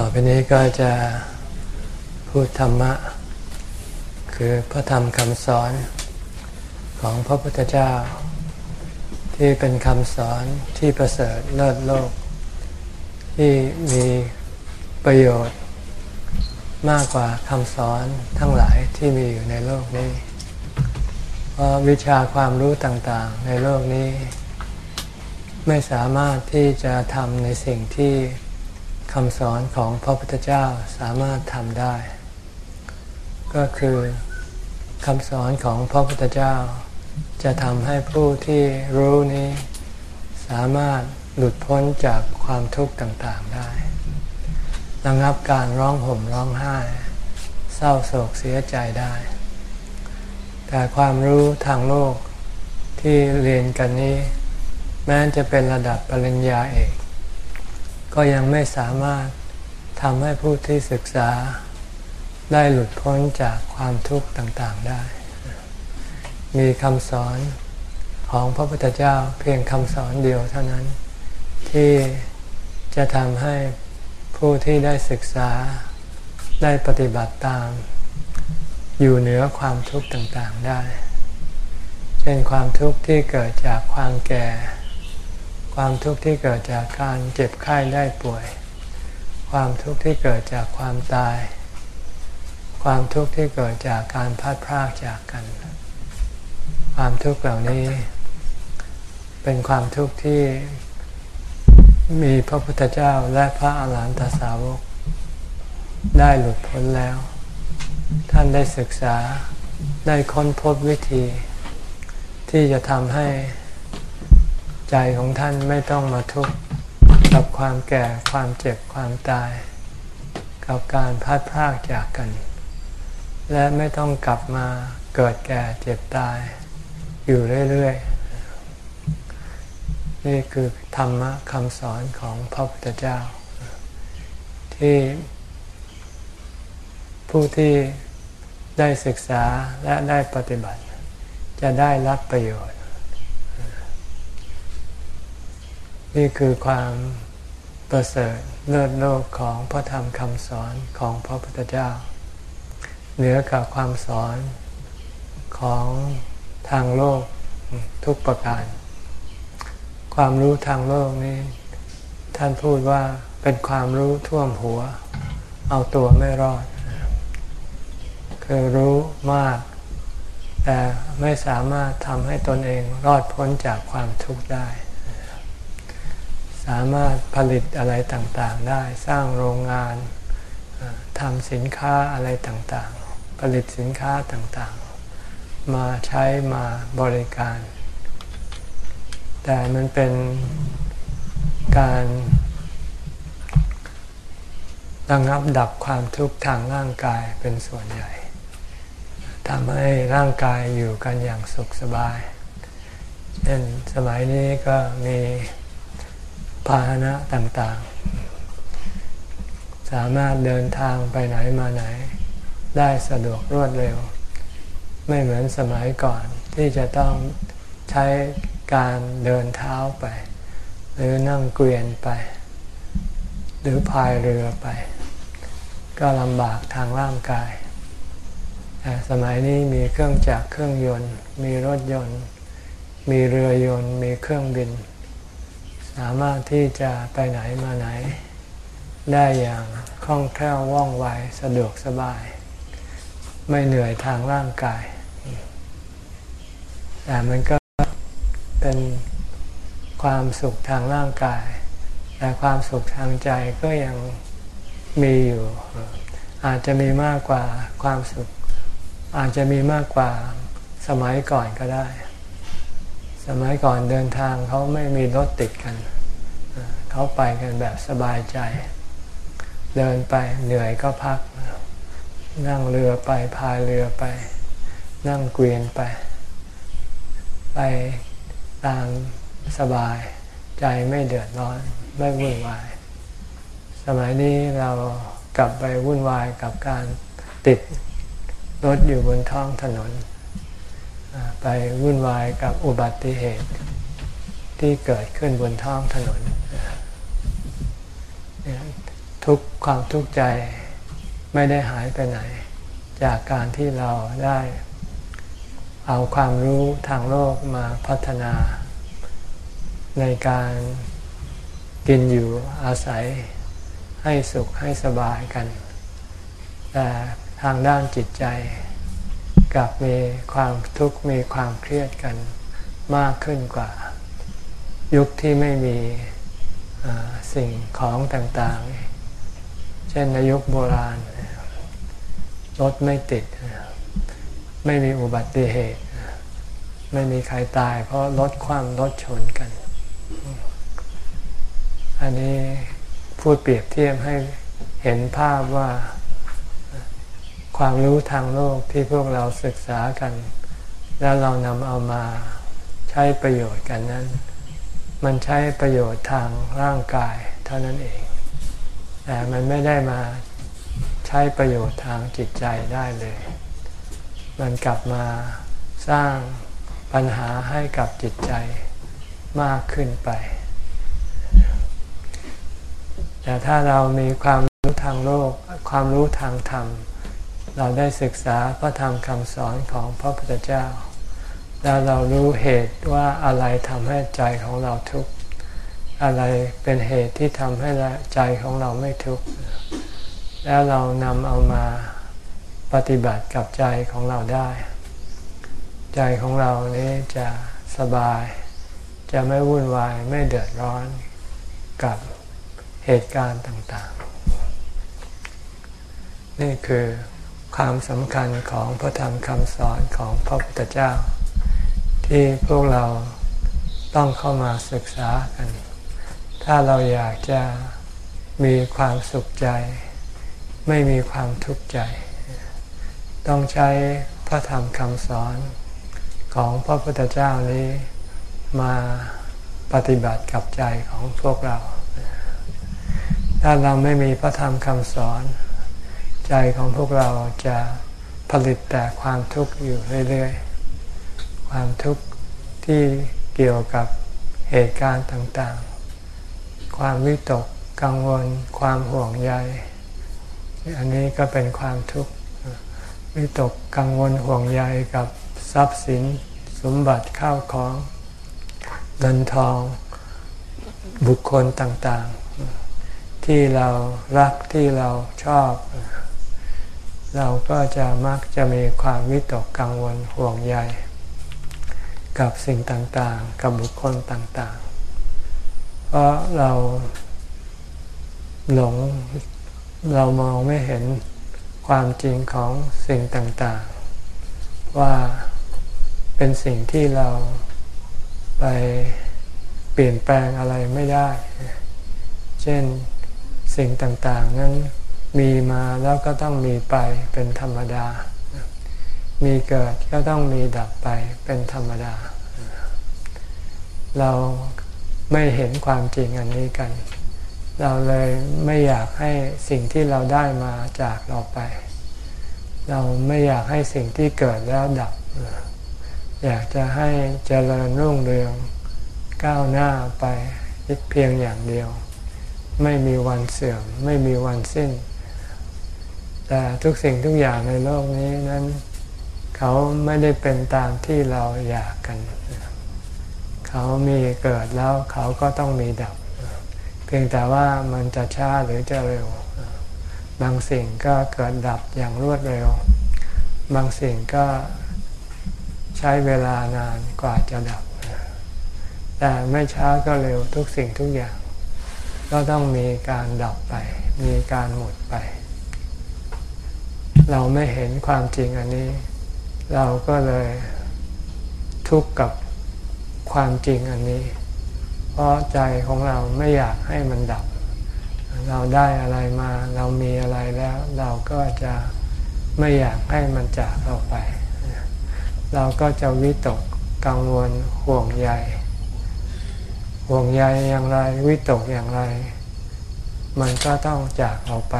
ต่อไปนี้ก็จะพูดธรรมะ คือพระธรรมคำสอนของพระพุทธเจ้า ที่เป็นคำสอนที่ประเสริฐเลิศโลก ที่มีประโยชน์ มากกว่าคำสอนทั้งหลายที่มีอยู่ในโลกนี้ เพราะวิชาความรู้ต่างๆ ในโลกนี้ ไม่สามารถที่จะทำในสิ่งที่ คำสอนของพระพุทธเจ้าสามารถทำได้ ก็คือคำสอนของพระพุทธเจ้า จะทำให้ผู้ที่รู้นี้ สามารถหลุดพ้นจากความทุกข์ต่างๆได้ระงับการร้องห่มร้องไห้ เศร้าโศกเสียใจได้ แต่ความรู้ทางโลกที่เรียนกันนี้ แม้จะเป็นระดับปริญญาเอก ก็ยังไม่สามารถทำให้ผู้ที่ศึกษาได้หลุดพ้นจากความทุกข์ต่างๆได้ มีคำสอนของพระพุทธเจ้าเพียงคำสอนเดียวเท่านั้น ที่จะทำให้ผู้ที่ได้ศึกษาได้ปฏิบัติตาม อยู่เหนือความทุกข์ต่างๆได้ เช่นความทุกข์ที่เกิดจากความแก่ ความทุกข์ที่เกิดจากการเจ็บไข้ได้ป่วย ความทุกข์ที่เกิดจากความตาย ความทุกข์ที่เกิดจากการพัดพรากจากกัน ความทุกข์เหล่านี้ เป็นความทุกข์ที่มีพระพุทธเจ้าและพระอาหารหันตสาวก ได้หลุดพ้นแล้ว ท่านได้ศึกษาได้ค้นพบวิธี ที่จะทำให้ ใจของท่านไม่ต้องมาทุกข์กับความแก่ความเจ็บความตาย กับการพัดพรากจากกัน และไม่ต้องกลับมาเกิดแก่เจ็บตาย อยู่เรื่อยๆ นี่คือธรรมะคำสอนของพระพุทธเจ้า ที่ผู้ที่ได้ศึกษาและได้ปฏิบัติ จะได้รับประโยชน์ นี่คือความประเสริฐเลิศโลกของพระธรรมคำสอนของพระพุทธเจ้า เหนือกับความสอนของทางโลกทุกประการ ความรู้ทางโลกนี้ ท่านพูดว่าเป็นความรู้ท่วมหัว เอาตัวไม่รอด คือรู้มาก แต่ไม่สามารถทำให้ตนเองรอดพ้นจากความทุกข์ได้ สามารถผลิตอะไรต่างๆ ได้สร้างโรงงานทำสินค้าอะไรต่างๆ ผลิตสินค้าต่างๆ มาใช้มาบริการ แต่มันเป็นการระงับดับความทุกข์ทางร่างกายเป็นส่วนใหญ่ทำให้ร่างกายอยู่กันอย่างสุขสบาย เช่นสมัยนี้ก็มี พาหนะต่างๆ สามารถเดินทางไปไหนมาไหน ได้สะดวกรวดเร็ว ไม่เหมือนสมัยก่อนที่จะต้องใช้การเดินเท้าไป หรือนั่งเกวียนไป หรือพายเรือไป ก็ลำบากทางร่างกายแต่สมัยนี้มีเครื่องจักรเครื่องยนต์ มีรถยนต์ มีเรือยนต์ มีเครื่องบิน สามารถที่จะไปไหนมาไหน ได้อย่างคล่องแคล่วว่องไวสะดวกสบาย ไม่เหนื่อยทางร่างกาย แต่มันก็เป็นความสุขทางร่างกาย แต่ความสุขทางใจก็ยังมีอยู่ อาจจะมีมากกว่าความสุข อาจจะมีมากกว่าสมัยก่อนก็ได้ สมัยก่อนเดินทางเขาไม่มีรถติดกัน เขาไปกันแบบสบายใจ เดินไปเหนื่อยก็พัก นั่งเรือไปพายเรือไป นั่งเกวียนไป ไปตามสบายใจไม่เดือดร้อนไม่วุ่นวาย สมัยนี้เรากลับไปวุ่นวายกับการติดรถอยู่บนท้องถนน ไปวุ่นวายกับอุบัติเหตุที่เกิดขึ้นบนท้องถนน ทุกความทุกข์ใจไม่ได้หายไปไหน จากการที่เราได้เอาความรู้ทางโลกมาพัฒนา ในการกินอยู่อาศัยให้สุขให้สบายกัน แต่ทางด้านจิตใจ กลับมีความทุกข์มีความเครียดกันมากขึ้นกว่า ยุคที่ไม่มีสิ่งของต่างๆ เช่นในยุคโบราณรถไม่ติด ไม่มีอุบัติเหตุ ไม่มีใครตาย เพราะรถคว่ำรถชนกัน อันนี้พูดเปรียบเทียบให้เห็นภาพว่า ความรู้ทางโลกที่พวกเราศึกษากัน แล้วเรานำเอามาใช้ประโยชน์กันนั้น มันใช้ประโยชน์ทางร่างกายเท่านั้นเอง แต่มันไม่ได้มาใช้ประโยชน์ทางจิตใจได้เลย มันกลับมาสร้างปัญหาให้กับจิตใจมากขึ้นไป แต่ถ้าเรามีความรู้ทางโลก ความรู้ทางธรรม เราได้ศึกษาพระธรรมคำสอนของพระพุทธเจ้า แล้วเรารู้เหตุว่าอะไรทำให้ใจของเราทุกข์อะไรเป็นเหตุที่ทำให้ใจของเราไม่ทุกข์แล้วเรานำเอามาปฏิบัติกับใจของเราได้ ใจของเรานี้จะสบาย จะไม่วุ่นวายไม่เดือดร้อนกับเหตุการณ์ต่างๆ นี่คือ ความสำคัญของพระธรรมคำสอนของพระพุทธเจ้า ที่พวกเราต้องเข้ามาศึกษากัน ถ้าเราอยากจะมีความสุขใจ ไม่มีความทุกข์ใจ ต้องใช้พระธรรมคำสอนของพระพุทธเจ้านี้มาปฏิบัติกับใจของพวกเรา ถ้าเราไม่มีพระธรรมคำสอน ใจของพวกเราจะผลิตแต่ความทุกข์อยู่เรื่อยๆ ความทุกข์ที่เกี่ยวกับเหตุการณ์ต่างๆ ความวิตกกังวล ความห่วงใย อันนี้ก็เป็นความทุกข์ วิตกกังวลห่วงใยกับทรัพย์สินสมบัติข้าวของเงินทองบุคคลต่างๆ ที่เรารักที่เราชอบ เราก็จะมักจะมีความวิตกกังวลห่วงใยกับสิ่งต่างๆ กับบุคคลต่างๆ เพราะเราหลงเรามองไม่เห็นความจริงของสิ่งต่างๆ ว่าเป็นสิ่งที่เราไปเปลี่ยนแปลงอะไรไม่ได้ เช่นสิ่งต่างๆ นั้น มีมาแล้วก็ต้องมีไปเป็นธรรมดา มีเกิดก็ต้องมีดับไปเป็นธรรมดา เราไม่เห็นความจริงอันนี้กัน เราเลยไม่อยากให้สิ่งที่เราได้มาจากเราไป เราไม่อยากให้สิ่งที่เกิดแล้วดับ อยากจะให้เจริญรุ่งเรืองก้าวหน้าไปเพียงอย่างเดียว ไม่มีวันเสื่อม ไม่มีวันสิ้น แต่ทุกสิ่งทุกอย่างในโลกนี้นั้น เขาไม่ได้เป็นตามที่เราอยากกัน เขามีเกิดแล้วเขาก็ต้องมีดับ เพียงแต่ว่ามันจะช้าหรือจะเร็ว บางสิ่งก็เกิดดับอย่างรวดเร็ว บางสิ่งก็ใช้เวลานานกว่าจะดับ แต่ไม่ช้าก็เร็วทุกสิ่งทุกอย่าง ก็ต้องมีการดับไป มีการหมดไป เราไม่เห็นความจริงอันนี้ เราก็เลยทุกข์กับความจริงอันนี้ เพราะใจของเราไม่อยากให้มันดับ เราได้อะไรมา เรามีอะไรแล้ว เราก็จะไม่อยากให้มันจากเราไป เราก็จะวิตกกังวลห่วงใยห่วงใยอย่างไรวิตกอย่างไร มันก็ต้องจากเราไป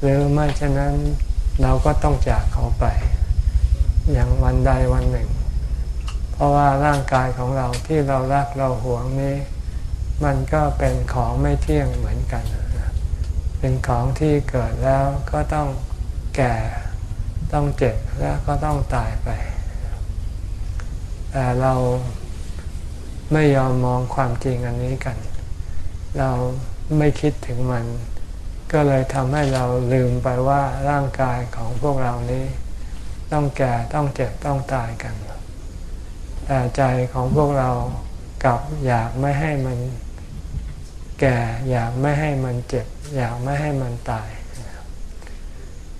หรือไม่เช่นนั้น เราก็ต้องจากเขาไป อย่างวันใดวันหนึ่ง เพราะว่าร่างกายของเราที่เรารักเราหวงนี้ มันก็เป็นของไม่เที่ยงเหมือนกัน เป็นของที่เกิดแล้วก็ต้องแก่ต้องเจ็บแล้วก็ต้องตายไปแต่เราไม่ยอมมองความจริงอันนี้กัน เราไม่คิดถึงมัน ก็เลยทำให้เราลืมไปว่าร่างกายของพวกเรานี้ ต้องแก่ต้องเจ็บต้องตายกัน แต่ใจของพวกเรากลับอยากไม่ให้มันแก่อยากไม่ให้มันเจ็บ อยากไม่ให้มันตาย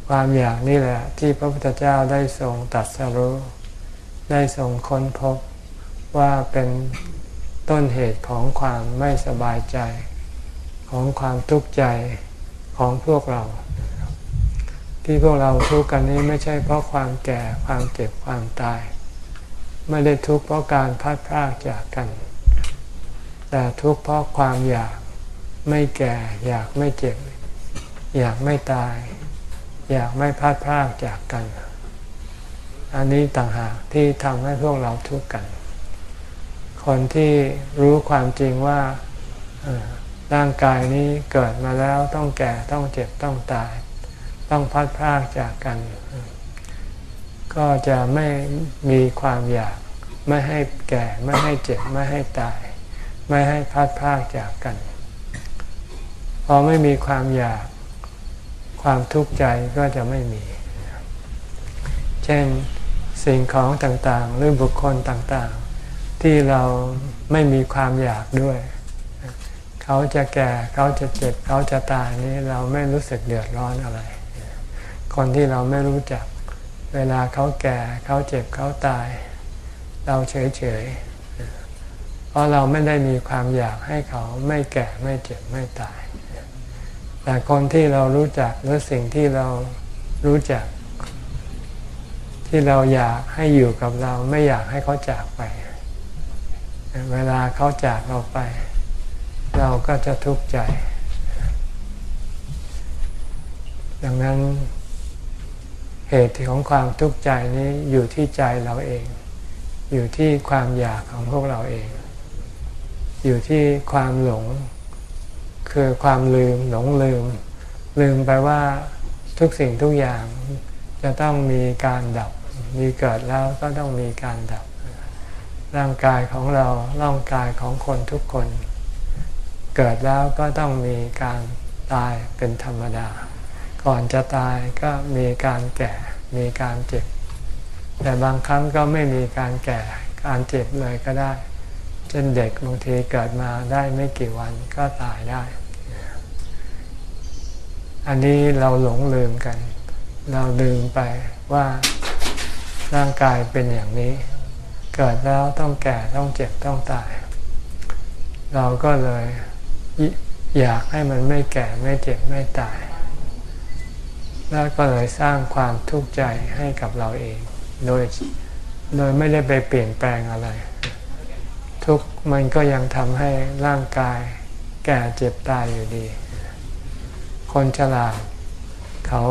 ความอยากนี่แหละ ที่พระพุทธเจ้าได้ทรงตัดสรู้ได้ทรงค้นพบว่าเป็นต้นเหตุของความไม่สบายใจ ของความทุกข์ใจ ของพวกเรา ที่พวกเราทุกข์กันนี้ไม่ใช่เพราะความแก่ความเจ็บความตาย ไม่ได้ทุกข์เพราะการพัดพรากจากกัน แต่ทุกข์เพราะความอยากไม่แก่ อยากไม่เจ็บ อยากไม่ตาย อยากไม่พัดพรากจากกัน อันนี้ต่างหากที่ทำให้พวกเราทุกข์กัน คนที่รู้ความจริงว่า ร่างกายนี้เกิดมาแล้วต้องแก่ต้องเจ็บต้องตาย ต้องพัดพรากจากกัน ก็จะไม่มีความอยาก ไม่ให้แก่ไม่ให้เจ็บไม่ให้ตาย ไม่ให้พัดพรากจากกัน พอไม่มีความอยาก ความทุกข์ใจก็จะไม่มี เช่นสิ่งของต่างๆ หรือบุคคลต่างๆ ที่เราไม่มีความอยากด้วย เขาจะแก่เขาจะเจ็บเขาจะตายนี้เราไม่รู้สึกเดือดร้อนอะไร คนที่เราไม่รู้จัก เวลาเขาแก่เขาเจ็บเขาตาย เราเฉยๆเพราะเราไม่ได้มีความอยากให้เขาไม่แก่ไม่เจ็บไม่ตาย แต่คนที่เรารู้จักหรือสิ่งที่เรารู้จัก ที่เราอยากให้อยู่กับเราไม่อยากให้เขาจากไป เวลาเขาจากเราไป เราก็จะทุกข์ใจ ดังนั้นเหตุของความทุกข์ใจนี้อยู่ที่ใจเราเอง อยู่ที่ความอยากของพวกเราเอง อยู่ที่ความหลง คือความลืมหลงลืม ลืมไปว่าทุกสิ่งทุกอย่างจะต้องมีการดับ มีเกิดแล้วก็ต้องมีการดับ ร่างกายของเราร่างกายของคนทุกคน เกิดแล้วก็ต้องมีการตายเป็นธรรมดา ก่อนจะตายก็มีการแก่ มีการเจ็บ แต่บางครั้งก็ไม่มีการแก่ การเจ็บเลยก็ได้ เช่นเด็กบางทีเกิดมาได้ไม่กี่วันก็ตายได้ อันนี้เราหลงลืมกัน เราลืมไปว่าร่างกายเป็นอย่างนี้ เกิดแล้วต้องแก่ต้องเจ็บต้องตาย เราก็เลย อยากให้มันไม่แก่ไม่เจ็บไม่ตาย แล้วก็เลยสร้างความทุกข์ใจให้กับเราเอง โดยโดยไม่ได้ไปเปลี่ยนแปลงอะไร ทุกมันก็ยังทำให้ร่างกายแก่เจ็บตายอยู่ดี คนฉลาดเขา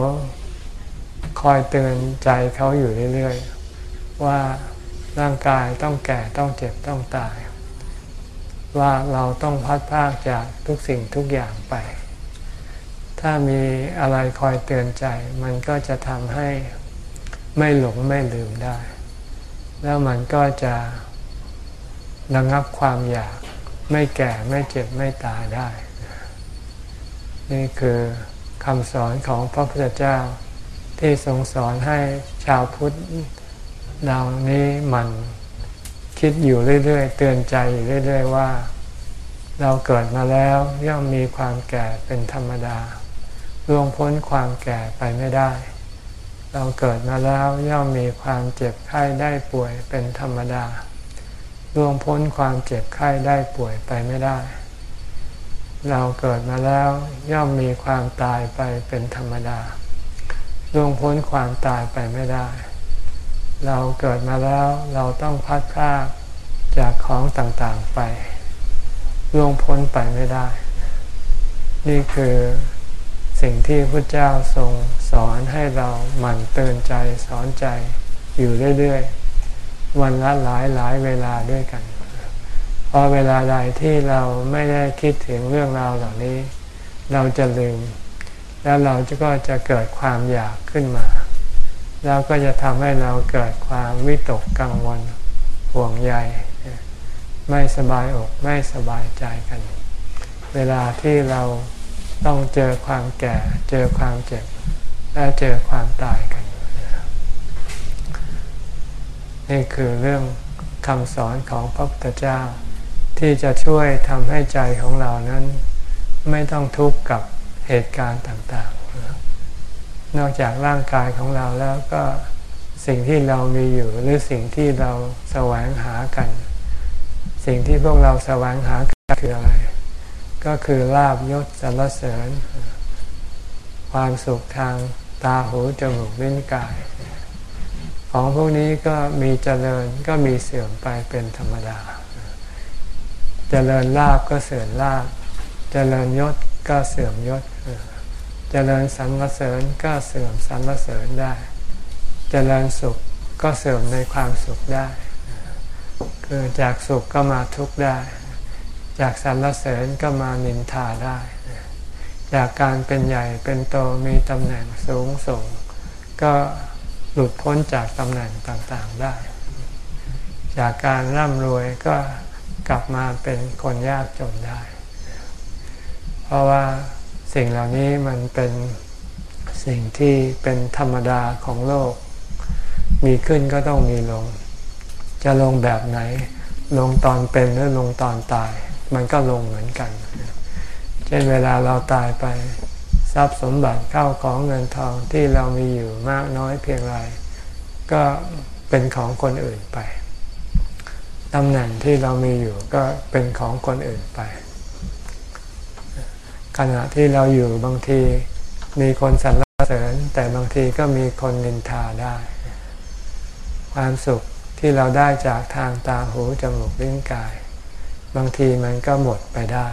คอยเตือนใจเขาอยู่เรื่อย ๆ ว่าร่างกายต้องแก่ต้องเจ็บต้องตาย ว่าเราต้องพัดพากจากทุกสิ่งทุกอย่างไป ถ้ามีอะไรคอยเตือนใจ มันก็จะทำให้ไม่หลงไม่ลืมได้ แล้วมันก็จะระงับความอยากไม่แก่ไม่เจ็บไม่ตายได้ นี่คือคำสอนของพระพุทธเจ้าที่ทรงสอนให้ชาวพุทธเรานี้มัน คิดอยู่เรื่อยๆ เตือนใจอยู่เรื่อย ๆ ว่า เราเกิดมาแล้วย่อมมีความแก่เป็นธรรมดาล่วงพ้นความแก่ไปไม่ได้ เราเกิดมาแล้วย่อมมีความเจ็บไข้ได้ป่วยเป็นธรรมดาล่วงพ้นความเจ็บไข้ได้ป่วยไปไม่ได้ เราเกิดมาแล้วย่อมมีความตายไปเป็นธรรมดาล่วงพ้นความตายไปไม่ได้ เราเกิดมาแล้วเราต้องพัดพลาดจากของต่างๆไปล่วงพ้นไปไม่ได้ นี่คือสิ่งที่พระเจ้าทรงสอนให้เราหมั่นเตือนใจสอนใจอยู่เรื่อยๆ วันละหลายหลายเวลาด้วยกันพอเวลาใดที่เราไม่ได้คิดถึงเรื่องราวเหล่านี้ เราจะลืม แล้วเราก็จะเกิดความอยากขึ้นมา แล้วก็จะทำให้เราเกิดความวิตกกังวลห่วงใย ไม่สบายอกไม่สบายใจกัน เวลาที่เราต้องเจอความแก่ เจอความเจ็บ และเจอความตายกัน นี่คือเรื่องคำสอนของพระพุทธเจ้า ที่จะช่วยทำให้ใจของเรานั้น ไม่ต้องทุกข์กับเหตุการณ์ต่าง นอกจากร่างกายของเราแล้วก็สิ่งที่เรามีอยู่หรือสิ่งที่เราแสวงหากัน สิ่งที่พวกเราแสวงหากันคืออะไร ก็คือลาบยศสรรเสริญ ความสุขทางตาหูจมูกลิ้นกาย ของพวกนี้ก็มีเจริญก็มีเสื่อมไปเป็นธรรมดา เจริญลาบก็เสื่อมลาบ เจริญยศก็เสื่อมยศเจริญสรรเสริญก็เสื่อมสรรเสริญได้เจริญสุขก็เสื่อมในความสุขได้ คือจากสุขก็มาทุกข์ได้ จากสรรเสริญก็มานินทาได้ จากการเป็นใหญ่เป็นโตมีตำแหน่งสูงส่ง ก็หลุดพ้นจากตำแหน่งต่างๆได้ จากการร่ำรวยก็กลับมาเป็นคนยากจนได้ เพราะว่า สิ่งเหล่านี้มันเป็นสิ่งที่เป็นธรรมดาของโลก มีขึ้นก็ต้องมีลง จะลงแบบไหน ลงตอนเป็นหรือลงตอนตาย มันก็ลงเหมือนกัน เช่นเวลาเราตายไปทรัพย์สมบัติเข้าของเงินทองที่เรามีอยู่มากน้อยเพียงไรก็เป็นของคนอื่นไปตำแหน่งที่เรามีอยู่ก็เป็นของคนอื่นไป ขณะที่เราอยู่บางทีมีคนสรรเสริญแต่บางทีก็มีคนนินทาได้ ความสุขที่เราได้จากทางตาหูจมูกลิ้นกาย บางทีมันก็หมดไปได้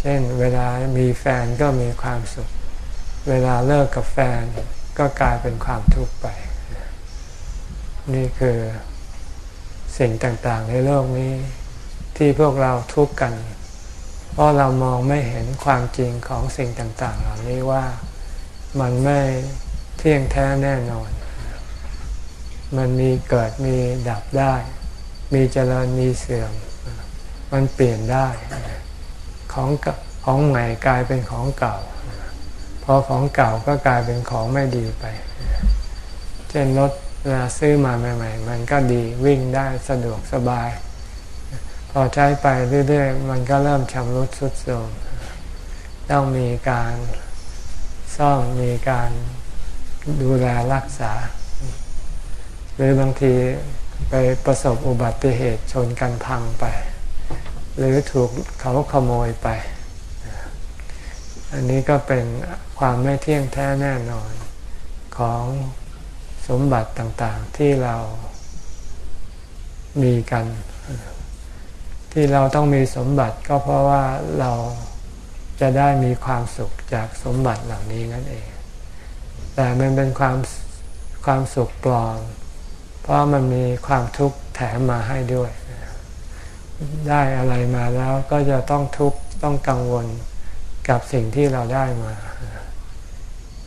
เช่นเวลามีแฟนก็มีความสุข เวลาเลิกกับแฟนก็กลายเป็นความทุกข์ไป นี่คือสิ่งต่างๆในโลกนี้ที่พวกเราทุกข์กัน เพราะเรามองไม่เห็นความจริงของสิ่งต่างๆ เหล่านี้ว่ามันไม่เที่ยงแท้แน่นอน มันมีเกิดมีดับได้ มีเจริญมีเสื่อม มันเปลี่ยนได้ ของของใหม่กลายเป็นของเก่า พอของเก่าก็กลายเป็นของไม่ดีไป เช่นรถเวลาซื้อมาใหม่ ๆ มันก็ดีวิ่งได้สะดวกสบาย พอใช้ไปเรื่อยๆ มันก็เริ่มชำรุดทรุดโทรมต้องมีการซ่อมมีการดูแลรักษา หรือบางทีไปประสบอุบัติเหตุชนกันพังไป หรือถูกเขาขโมยไป อันนี้ก็เป็นความไม่เที่ยงแท้แน่นอนของสมบัติต่างๆที่เรามีกัน ที่เราต้องมีสมบัติก็เพราะว่าเราจะได้มีความสุขจากสมบัติเหล่านี้นั่นเอง แต่มันเป็นความความสุขปลอม เพราะมันมีความทุกข์แถมมาให้ด้วย ได้อะไรมาแล้วก็จะต้องทุกข์ต้องกังวลกับสิ่งที่เราได้มา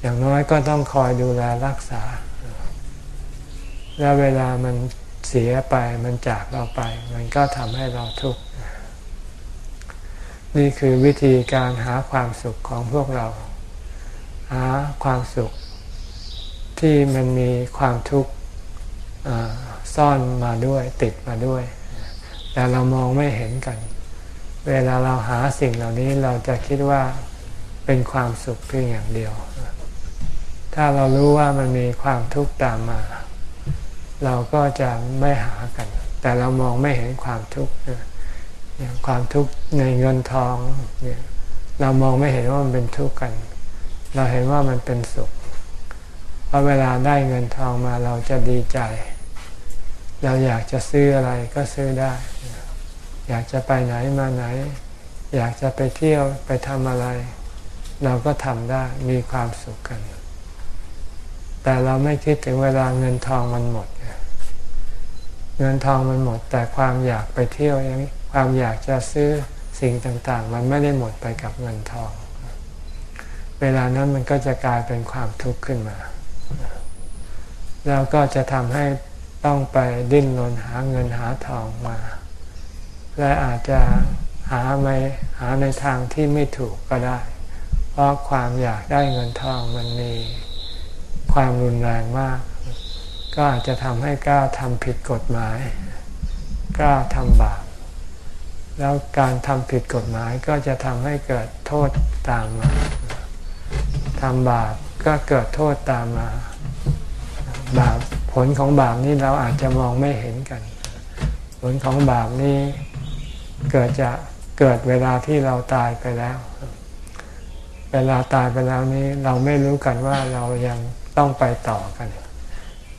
อย่างน้อยก็ต้องคอยดูแลรักษา และเวลามัน เสียไปมันจากเราไป มันก็ทำให้เราทุกข์ นี่คือวิธีการหาความสุขของพวกเรา หาความสุข ที่มันมีความทุกข์ซ่อนมาด้วยติดมาด้วย แต่เรามองไม่เห็นกัน เวลาเราหาสิ่งเหล่านี้เราจะคิดว่าเป็นความสุขเพียงอย่างเดียว ถ้าเรารู้ว่ามันมีความทุกข์ตามมา เราก็จะไม่หากัน แต่เรามองไม่เห็นความทุกข์อย่างความทุกข์ในเงินทองเนี่ยเรามองไม่เห็นว่ามันเป็นทุกข์กัน เราเห็นว่ามันเป็นสุขเพราะเวลาได้เงินทองมาเราจะดีใจ เราอยากจะซื้ออะไรก็ซื้อได้ อยากจะไปไหนมาไหน อยากจะไปเที่ยวไปทำอะไร เราก็ทำได้มีความสุขกัน แต่เราไม่คิดถึงเวลาเงินทองมันหมด เงินทองมันหมด แต่ความอยากไปเที่ยวยังความอยากจะซื้อสิ่งต่างๆ มันไม่ได้หมดไปกับเงินทอง เวลานั้นมันก็จะกลายเป็นความทุกข์ขึ้นมา แล้วก็จะทำให้ต้องไปดิ้นรนหาเงินหาทองมา และอาจจะหาไม่หาในทางที่ไม่ถูกก็ได้ เพราะความอยากได้เงินทองมันมีความรุนแรงมาก ก็อาจจะทำให้กล้าทำผิดกฎหมาย กล้าทำบาป แล้วการทำผิดกฎหมายก็จะทำให้เกิดโทษตามมาทำบาปก็เกิดโทษตามมา บาปผลของบาปนี้เราอาจจะมองไม่เห็นกัน ผลของบาปนี้เกิดจะเกิดเวลาที่เราตายไปแล้ว เวลาตายไปแล้วนี้เราไม่รู้กันว่าเรายังต้องไปต่อกัน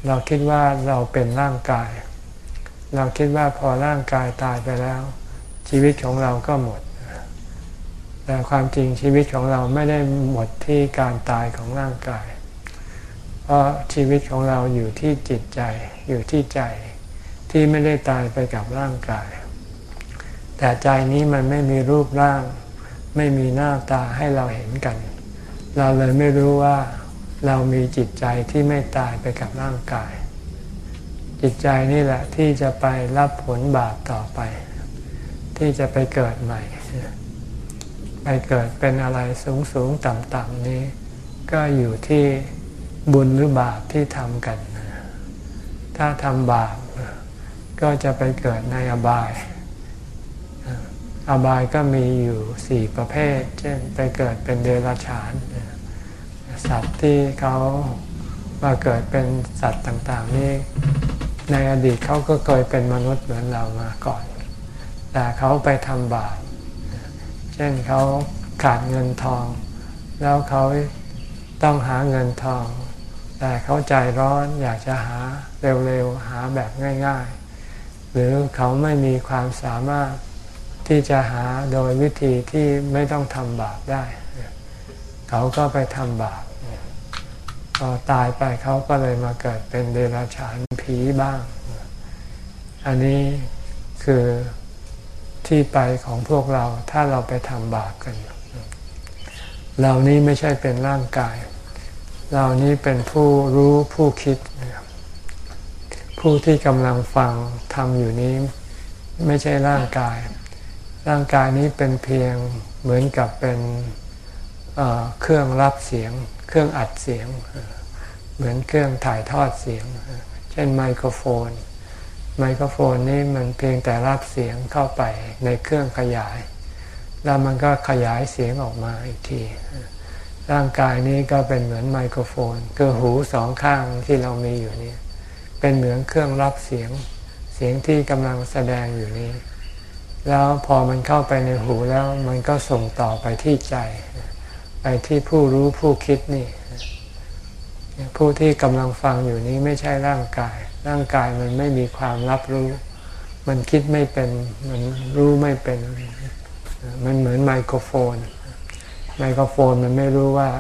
เราคิดว่าเราเป็นร่างกาย เราคิดว่าพอร่างกายตายไปแล้ว ชีวิตของเราก็หมด แต่ความจริงชีวิตของเราไม่ได้หมดที่การตายของร่างกาย เพราะชีวิตของเราอยู่ที่จิตใจอยู่ที่ใจที่ไม่ได้ตายไปกับร่างกาย แต่ใจนี้มันไม่มีรูปร่าง ไม่มีหน้าตาให้เราเห็นกัน เราเลยไม่รู้ว่า เรามีจิตใจที่ไม่ตายไปกับร่างกาย จิตใจนี่แหละที่จะไปรับผลบาปต่อไป ที่จะไปเกิดใหม่ ไปเกิดเป็นอะไรสูงสูงต่ำต่ำนี้ ก็อยู่ที่บุญหรือบาปที่ทำกัน ถ้าทำบาปก็จะไปเกิดในอบาย อบายก็มีอยู่สี่ประเภท เช่นไปเกิดเป็นเดรัจฉาน สัตว์ที่เขามาเกิดเป็นสัตว์ต่าง ๆ นี่ในอดีตเขาก็เคยเป็นมนุษย์เหมือนเรามาก่อน แต่เขาไปทำบาปเช่นเขาขาดเงินทอง แล้วเขาต้องหาเงินทอง แต่เขาใจร้อนอยากจะหาเร็วๆหาแบบง่าย ๆ หรือเขาไม่มีความสามารถที่จะหาโดยวิธีที่ไม่ต้องทำบาปได้ เขาก็ไปทำบาป พอตายไปเขาก็เลยมาเกิดเป็นเดรัจฉานผีบ้าง อันนี้คือที่ไปของพวกเราถ้าเราไปทำบาปกัน เรานี้ไม่ใช่เป็นร่างกาย เรานี้เป็นผู้รู้ผู้คิด ผู้ที่กำลังฟังทำอยู่นี้ไม่ใช่ร่างกาย ร่างกายนี้เป็นเพียงเหมือนกับเป็นเเครื่องรับเสียง เครื่องอัดเสียง เหมือนเครื่องถ่ายทอดเสียง เช่นไมโครโฟน ไมโครโฟนนี่มันเพียงแต่รับเสียงเข้าไปในเครื่องขยาย แล้วมันก็ขยายเสียงออกมาอีกที ร่างกายนี้ก็เป็นเหมือนไมโครโฟน คือหูสองข้างที่เรามีอยู่นี่เป็นเหมือนเครื่องรับเสียง เสียงที่กำลังแสดงอยู่นี้ แล้วพอมันเข้าไปในหูแล้วมันก็ส่งต่อไปที่ใจ ไปที่ผู้รู้ผู้คิดนี่ ผู้ที่กำลังฟังอยู่นี้ไม่ใช่ร่างกาย ร่างกายมันไม่มีความรับรู้ มันคิดไม่เป็นมันรู้ไม่เป็น มันเหมือนไมโครโฟน ไมโครโฟนมันไม่รู้ว่า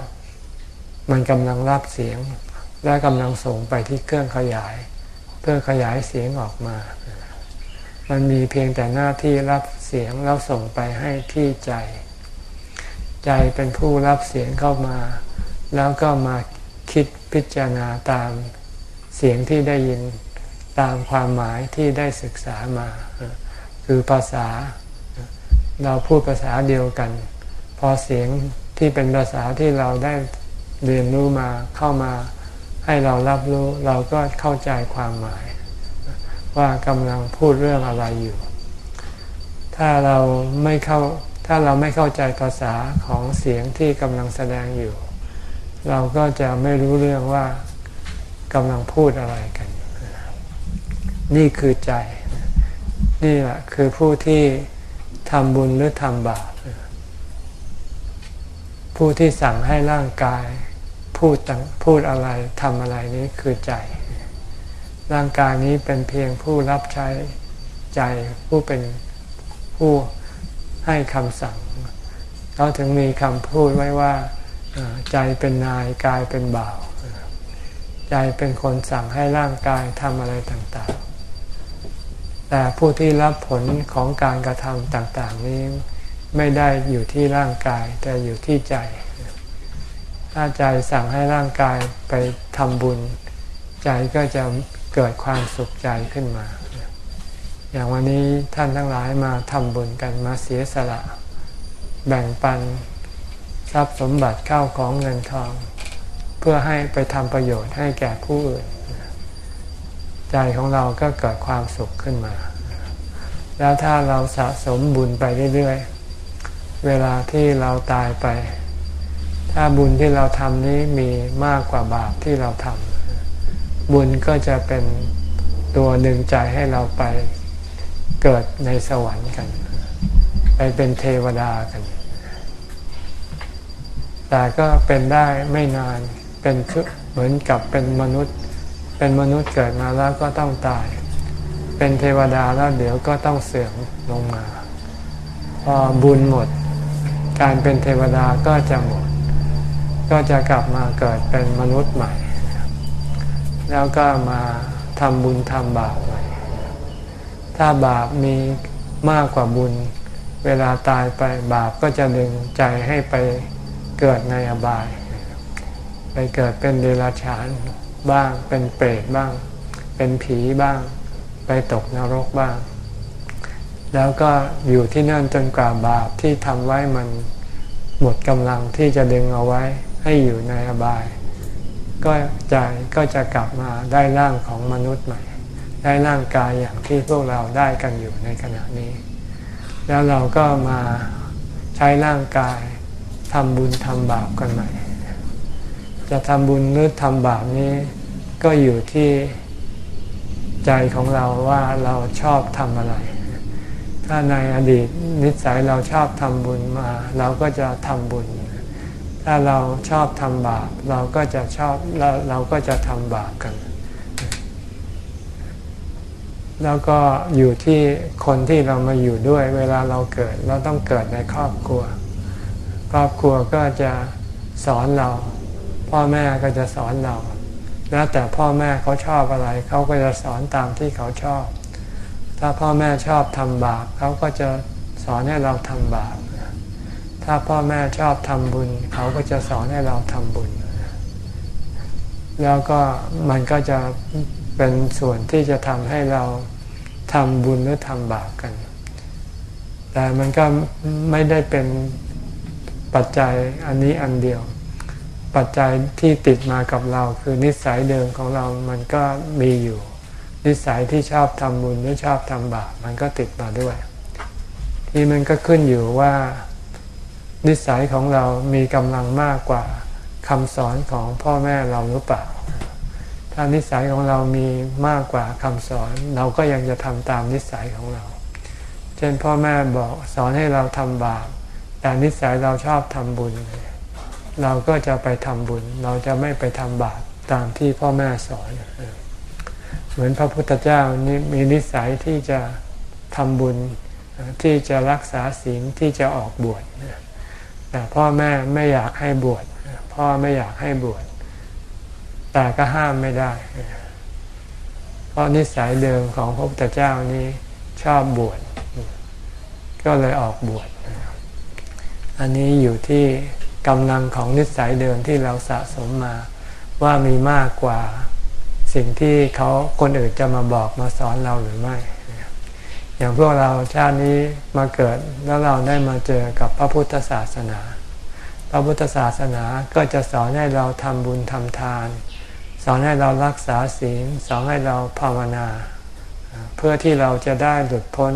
มันกำลังรับเสียง และกำลังส่งไปที่เครื่องขยาย เพื่อขยายเสียงออกมา มันมีเพียงแต่หน้าที่รับเสียงแล้วส่งไปให้ที่ใจ ใจเป็นผู้รับเสียงเข้ามา แล้วก็มาคิดพิจารณาตามเสียงที่ได้ยินตามความหมายที่ได้ศึกษามา คือภาษาเราพูดภาษาเดียวกัน พอเสียงที่เป็นภาษาที่เราได้เรียนรู้มาเข้ามาให้เรารับรู้เราก็เข้าใจความหมาย ว่ากำลังพูดเรื่องอะไรอยู่ ถ้าเราไม่เข้า ถ้าเราไม่เข้าใจภาษาของเสียงที่กำลังแสดงอยู่ เราก็จะไม่รู้เรื่องว่ากำลังพูดอะไรกัน นี่คือใจ นี่แหละคือผู้ที่ทำบุญหรือทำบาปผู้ที่สั่งให้ร่างกายพูดพูดอะไรทำอะไรนี้คือใจ ร่างกายนี้เป็นเพียงผู้รับใช้ใจผู้เป็นผู้ ให้คำสั่งเขาถึงมีคำพูดไว้ว่าใจเป็นนายกายเป็นบ่าว ใจเป็นคนสั่งให้ร่างกายทำอะไรต่างๆ แต่ผู้ที่รับผลของการกระทำต่างๆนี้ไม่ได้อยู่ที่ร่างกายแต่อยู่ที่ใจ ถ้าใจสั่งให้ร่างกายไปทำบุญ ใจก็จะเกิดความสุขใจขึ้นมา อย่างวันนี้ท่านทั้งหลายมาทำบุญกันมาเสียสละ แบ่งปันทรัพย์สมบัติเข้าของเงินทอง เพื่อให้ไปทำประโยชน์ให้แก่ผู้อื่น ใจของเราก็เกิดความสุขขึ้นมา แล้วถ้าเราสะสมบุญไปเรื่อยๆ เวลาที่เราตายไป ถ้าบุญที่เราทำนี้มีมากกว่าบาปที่เราทำบุญก็จะเป็นตัวดึงใจให้เราไป เกิดในสวรรค์กัน ไปเป็นเทวดากัน แต่ก็เป็นได้ไม่นานเป็นเหมือนกับเป็นมนุษย์ เป็นมนุษย์เกิดมาแล้วก็ต้องตาย เป็นเทวดาแล้วเดี๋ยวก็ต้องเสื่อมลงมา พอบุญหมด การเป็นเทวดาก็จะหมด ก็จะกลับมาเกิดเป็นมนุษย์ใหม่ แล้วก็มาทำบุญทำบาปใหม่ ถ้าบาปมีมากกว่าบุญ เวลาตายไปบาปก็จะดึงใจให้ไปเกิดในอบาย ไปเกิดเป็นเดรัจฉานบ้างเป็นเปรตบ้าง เป็นผีบ้าง ไปตกนรกบ้าง แล้วก็อยู่ที่นั่นจนกว่าบาปที่ทำไว้มันหมดกำลังที่จะดึงเอาไว้ให้อยู่ในอบาย ก็ใจก็จะกลับมาได้ร่างของมนุษย์ใหม่ ได้ร่างกายอย่างที่พวกเราได้กันอยู่ในขณะนี้ แล้วเราก็มาใช้ร่างกายทำบุญทำบาปกันใหม่ จะทำบุญหรือทำบาปนี้ก็อยู่ที่ใจของเราว่าเราชอบทำอะไร ถ้าในอดีตนิสัยเราชอบทำบุญมา เราก็จะทำบุญ ถ้าเราชอบทำบาป เราก็จะชอบเราเราก็จะทำบาปกัน แล้วก็อยู่ที่คนที่เรามาอยู่ด้วยเวลาเราเกิด เราต้องเกิดในครอบครัว ครอบครัวก็จะสอนเรา พ่อแม่ก็จะสอนเรา แล้วแต่พ่อแม่เขาชอบอะไรเขาก็จะสอนตามที่เขาชอบ ถ้าพ่อแม่ชอบทำบาปเขาก็จะสอนให้เราทำบาปถ้าพ่อแม่ชอบทำบุญ เขาก็จะสอนให้เราทำบุญ แล้วก็มันก็จะ เป็นส่วนที่จะทำให้เราทำบุญหรือทำบาปกัน แต่มันก็ไม่ได้เป็นปัจจัยอันนี้อันเดียว ปัจจัยที่ติดมากับเราคือนิสัยเดิมของเรามันก็มีอยู่ นิสัยที่ชอบทำบุญหรือชอบทำบาปมันก็ติดมาด้วย ที่มันก็ขึ้นอยู่ว่า นิสัยของเรามีกำลังมากกว่าคำสอนของพ่อแม่เราหรือเปล่า ถ้านิสัยของเรามีมากกว่าคำสอน เราก็ยังจะทำตามนิสัยของเรา เช่นพ่อแม่บอกสอนให้เราทำบาปแต่นิสัยเราชอบทำบุญ เราก็จะไปทำบุญ เราจะไม่ไปทำบาปตามที่พ่อแม่สอน เหมือนพระพุทธเจ้านี่มีนิสัยที่จะทำบุญที่จะรักษาศีลที่จะออกบวชแต่พ่อแม่ไม่อยากให้บวชพ่อไม่อยากให้บวช แต่ก็ห้ามไม่ได้ เพราะนิสัยเดิมของพระพุทธเจ้านี้ชอบบวชก็เลยออกบวชอันนี้อยู่ที่กำลังของนิสัยเดิมที่เราสะสมมาว่ามีมากกว่าสิ่งที่เขาคนอื่นจะมาบอกมาสอนเราหรือไม่ อย่างพวกเราชาตินี้มาเกิดแล้วเราได้มาเจอกับพระพุทธศาสนา พระพุทธศาสนาก็จะสอนให้เราทำบุญทำทาน อนให้เรารักษาศีลสอนให้เราภาวนา เพื่อที่เราจะได้หลุดพ้น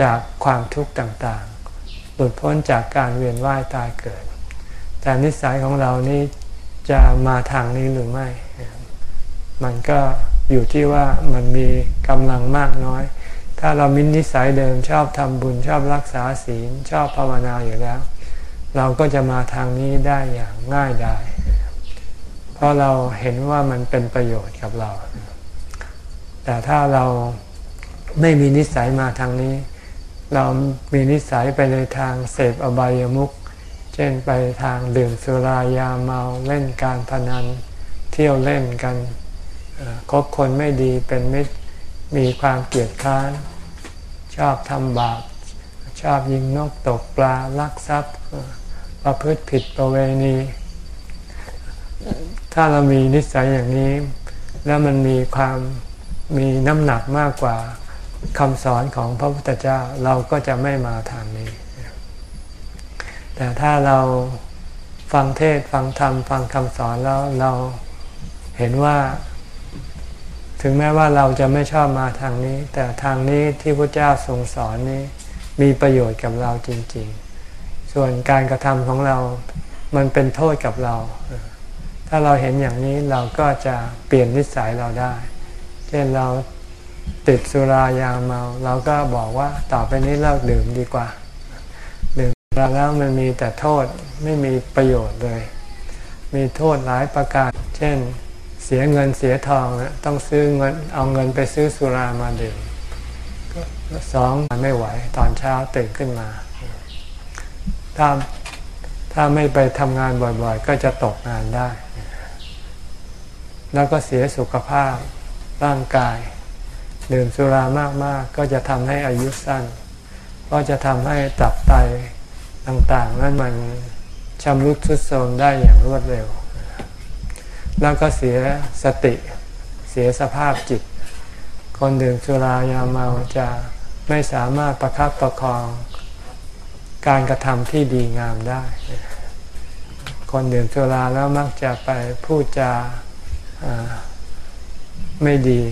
จากความทุกข์ต่างๆ หลุดพ้นจากการเวียนว่ายตายเกิด แต่นิสัยของเรานี้จะมาทางนี้หรือไม่ มันก็อยู่ที่ว่ามันมีกำลังมากน้อย ถ้าเรามีนิสัยเดิมชอบทำบุญชอบรักษาศีลชอบภาวนาอยู่แล้ว เราก็จะมาทางนี้ได้อย่างง่ายดาย เพราะเราเห็นว่ามันเป็นประโยชน์กับเรา แต่ถ้าเราไม่มีนิสัยมาทางนี้ เรามีนิสัยไปในทางเสพอบายามุขเช่นไปทางดื่มสุรายาเมาเล่นการพนัน เที่ยวเล่นกันคบคนไม่ดีเป็นมิตรมีความเกลียดค้าน ชอบทำบาปชอบยิงนกตกปลาลักทรัพย์ประพฤติผิดประเวณี ถ้าเรามีนิสัยอย่างนี้ แล้วมันมีความมีน้ำหนักมากกว่าคำสอนของพระพุทธเจ้าเราก็จะไม่มาทางนี้ แต่ถ้าเราฟังเทศฟังธรรม ฟังคำสอนแล้วเราเห็นว่า ถึงแม้ว่าเราจะไม่ชอบมาทางนี้ แต่ทางนี้ที่พระเจ้าทรงสอนนี้มีประโยชน์กับเราจริง ๆ ส่วนการกระทำของเรามันเป็นโทษกับเรา ถ้าเราเห็นอย่างนี้เราก็จะเปลี่ยนนิสัยเราได้ เช่นเราติดสุรายาเมา เราก็บอกว่าต่อไปนี้เลิกดื่มดีกว่า ดื่มแล้วมันมีแต่โทษไม่มีประโยชน์เลย มีโทษหลายประการ เช่นเสียเงินเสียทองต้องซื้อเงินเอาเงินไปซื้อสุรามาดื่มสองไม่ไหวตอนเช้าตื่นขึ้นมา ถ้าถ้าไม่ไปทำงานบ่อยๆ ก็จะตกงานได้ แล้วก็เสียสุขภาพร่างกาย ดื่มสุรามากๆกก็จะทำให้อายุสั้น ก็จะทำให้ตับไตต่างๆ นั้นมันชำรุดทรุดโทรมได้อย่างรวดเร็ว แล้วก็เสียสติเสียสภาพจิต คนดื่มสุรายาเมาจะไม่สามารถประคับประคองการกระทำที่ดีงามได้ คนดื่มสุราแล้วมักจะไปพูดจา ไม่ดี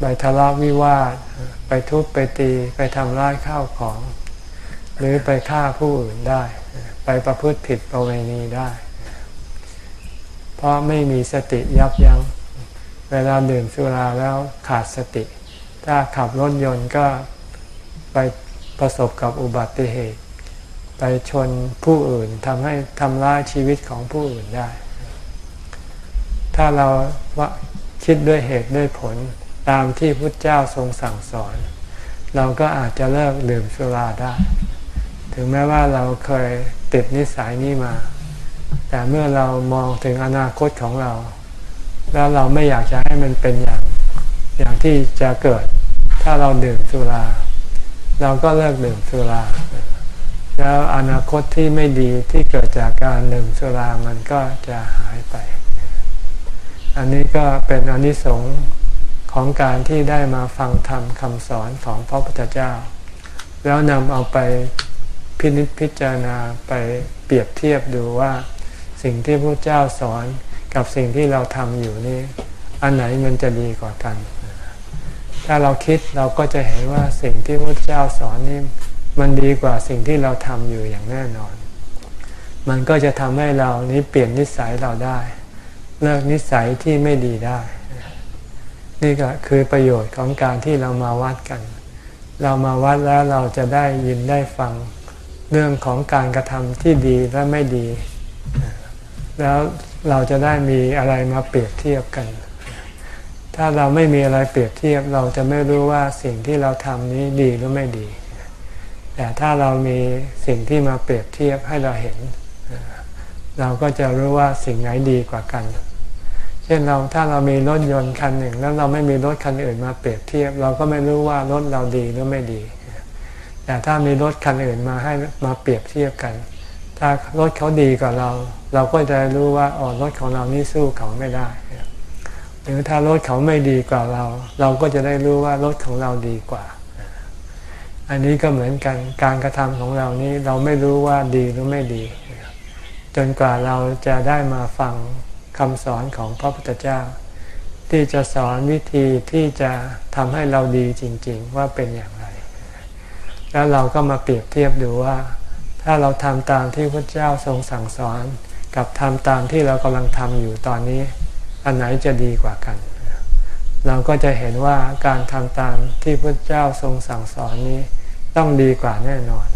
ไปทะเลาะวิวาท ไปทุบไปตีไปทำร้ายข้าวของ หรือไปฆ่าผู้อื่นได้ ไปประพฤติผิดประเวณีได้ เพราะไม่มีสติยับยัง้งเวลาดื่มสุราแล้วขาดสติ ถ้าขับรถยนต์ก็ไปประสบกับอุบัติเหตุ ไปชนผู้อื่นทำให้ทำร้ายชีวิตของผู้อื่นได้ ถ้าเราว่าคิดด้วยเหตุด้วยผลตามที่พุทธเจ้าทรงสั่งสอน เราก็อาจจะเลิกดื่มสุราได้ ถึงแม้ว่าเราเคยติดนิสัยนี้มา แต่เมื่อเรามองถึงอนาคตของเรา แล้วเราไม่อยากจะให้มันเป็นอย่างอย่างที่จะเกิด ถ้าเราดื่มสุรา เราก็เลิกดื่มสุราแล้วอนาคตที่ไม่ดีที่เกิดจากการดื่มสุรามันก็จะหายไป อันนี้ก็เป็นอนิสงส์ของการที่ได้มาฟังธรรมคำสอนของพระพุทธเจ้า แล้วนำเอาไปพินิจพิจารณาไปเปรียบเทียบดูว่าสิ่งที่พระเจ้าสอนกับสิ่งที่เราทำอยู่นี่ อันไหนมันจะดีกว่ากัน ถ้าเราคิดเราก็จะเห็นว่าสิ่งที่พระเจ้าสอนนี่มันดีกว่าสิ่งที่เราทำอยู่อย่างแน่นอน มันก็จะทำให้เรานี้เปลี่ยนนิสัยเราได้ เลิกนิสัยที่ไม่ดีได้ นี่ก็คือประโยชน์ของการที่เรามาวัดกัน เรามาวัดแล้วเราจะได้ยินได้ฟังเรื่องของการกระทำที่ดีและไม่ดี แล้วเราจะได้มีอะไรมาเปรียบเทียบกัน ถ้าเราไม่มีอะไรเปรียบเทียบเราจะไม่รู้ว่าสิ่งที่เราทำนี้ดีหรือไม่ดี แต่ถ้าเรามีสิ่งที่มาเปรียบเทียบให้เราเห็น เราก็จะรู้ว่าสิ่งไหนดีกว่ากัน ช่นเราถ้าเรามีรถยนต์คันหนึ่ง แล้วเราไม่มีรถคันอื่นมาเปรียบเทียบ เราก็ไม่รู้ว่ารถเราดีหรือไม่ดี แต่ถ้ามีรถคันอื่นมาให้มาเปรียบเทียบกัน ถ้ารถเขาดีกว่าเรา เราก็จะรู้ว่าอ๋อรถของเรานี่สู้เขาไม่ได้ หรือถ้ารถเขาไม่ดีกว่าเรา เราก็จะได้รู้ว่ารถของเราดีกว่า อันนี้ก็เหมือนกันการกระทำของเรานี้เราไม่รู้ว่าดีหรือไม่ดี จนกว่าเราจะได้มาฟัง คำสอนของพระพุทธเจ้า ที่จะสอนวิธีที่จะทำให้เราดีจริง ๆ ว่าเป็นอย่างไร แล้วเราก็มาเปรียบเทียบดูว่า ถ้าเราทำตามที่พระเจ้าทรงสั่งสอน กับทำตามที่เรากำลังทำอยู่ตอนนี้ อันไหนจะดีกว่ากัน เราก็จะเห็นว่าการทำตามที่พระเจ้าทรงสั่งสอนนี้ต้องดีกว่าแน่นอน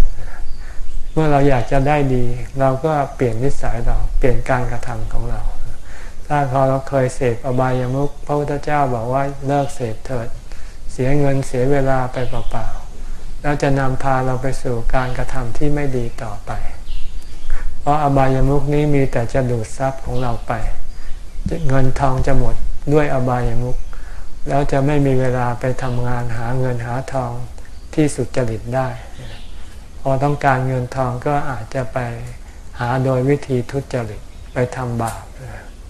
เมื่อเราอยากจะได้ดี เราก็เปลี่ยนนิสัยเราเปลี่ยนการกระทำของเรา ถ้าเราเคยเสพอบายามุขพระพุทธเจ้าบอกว่าเลิกเสพเถิด เสียเงินเสียเวลาไปเปล่าๆแล้วจะนำพาเราไปสู่การกระทำที่ไม่ดีต่อไป เพราะอบายามุขนี้มีแต่จะดูดทรัพย์ของเราไป เงินทองจะหมดด้วยอบายามุขแล้วจะไม่มีเวลาไปทำงานหาเงินหาทองที่สุดจริตได้ พอต้องการเงินทองก็อาจจะไปหาโดยวิธีทุจริตไปทำบาป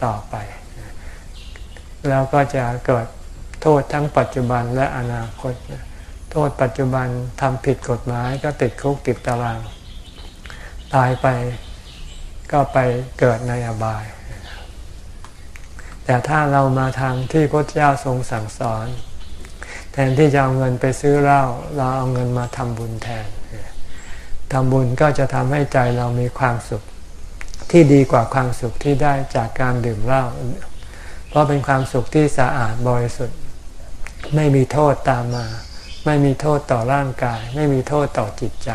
ต่อไป แล้วก็จะเกิดโทษทั้งปัจจุบันและอนาคต โทษปัจจุบันทำผิดกฎหมายก็ติดคุกติดตาราง ตายไปก็ไปเกิดในอบาย แต่ถ้าเรามาทางที่พระเจ้าทรงสั่งสอน แทนที่จะเอาเงินไปซื้อเหล้าเราเอาเงินมาทำบุญแทนทำบุญก็จะทำให้ใจเรามีความสุข ที่ดีกว่าความสุขที่ได้จากการดื่มเหล้า เพราะเป็นความสุขที่สะอาดบริสุทธิ์ ไม่มีโทษตามมา ไม่มีโทษต่อร่างกาย ไม่มีโทษต่อจิตใจ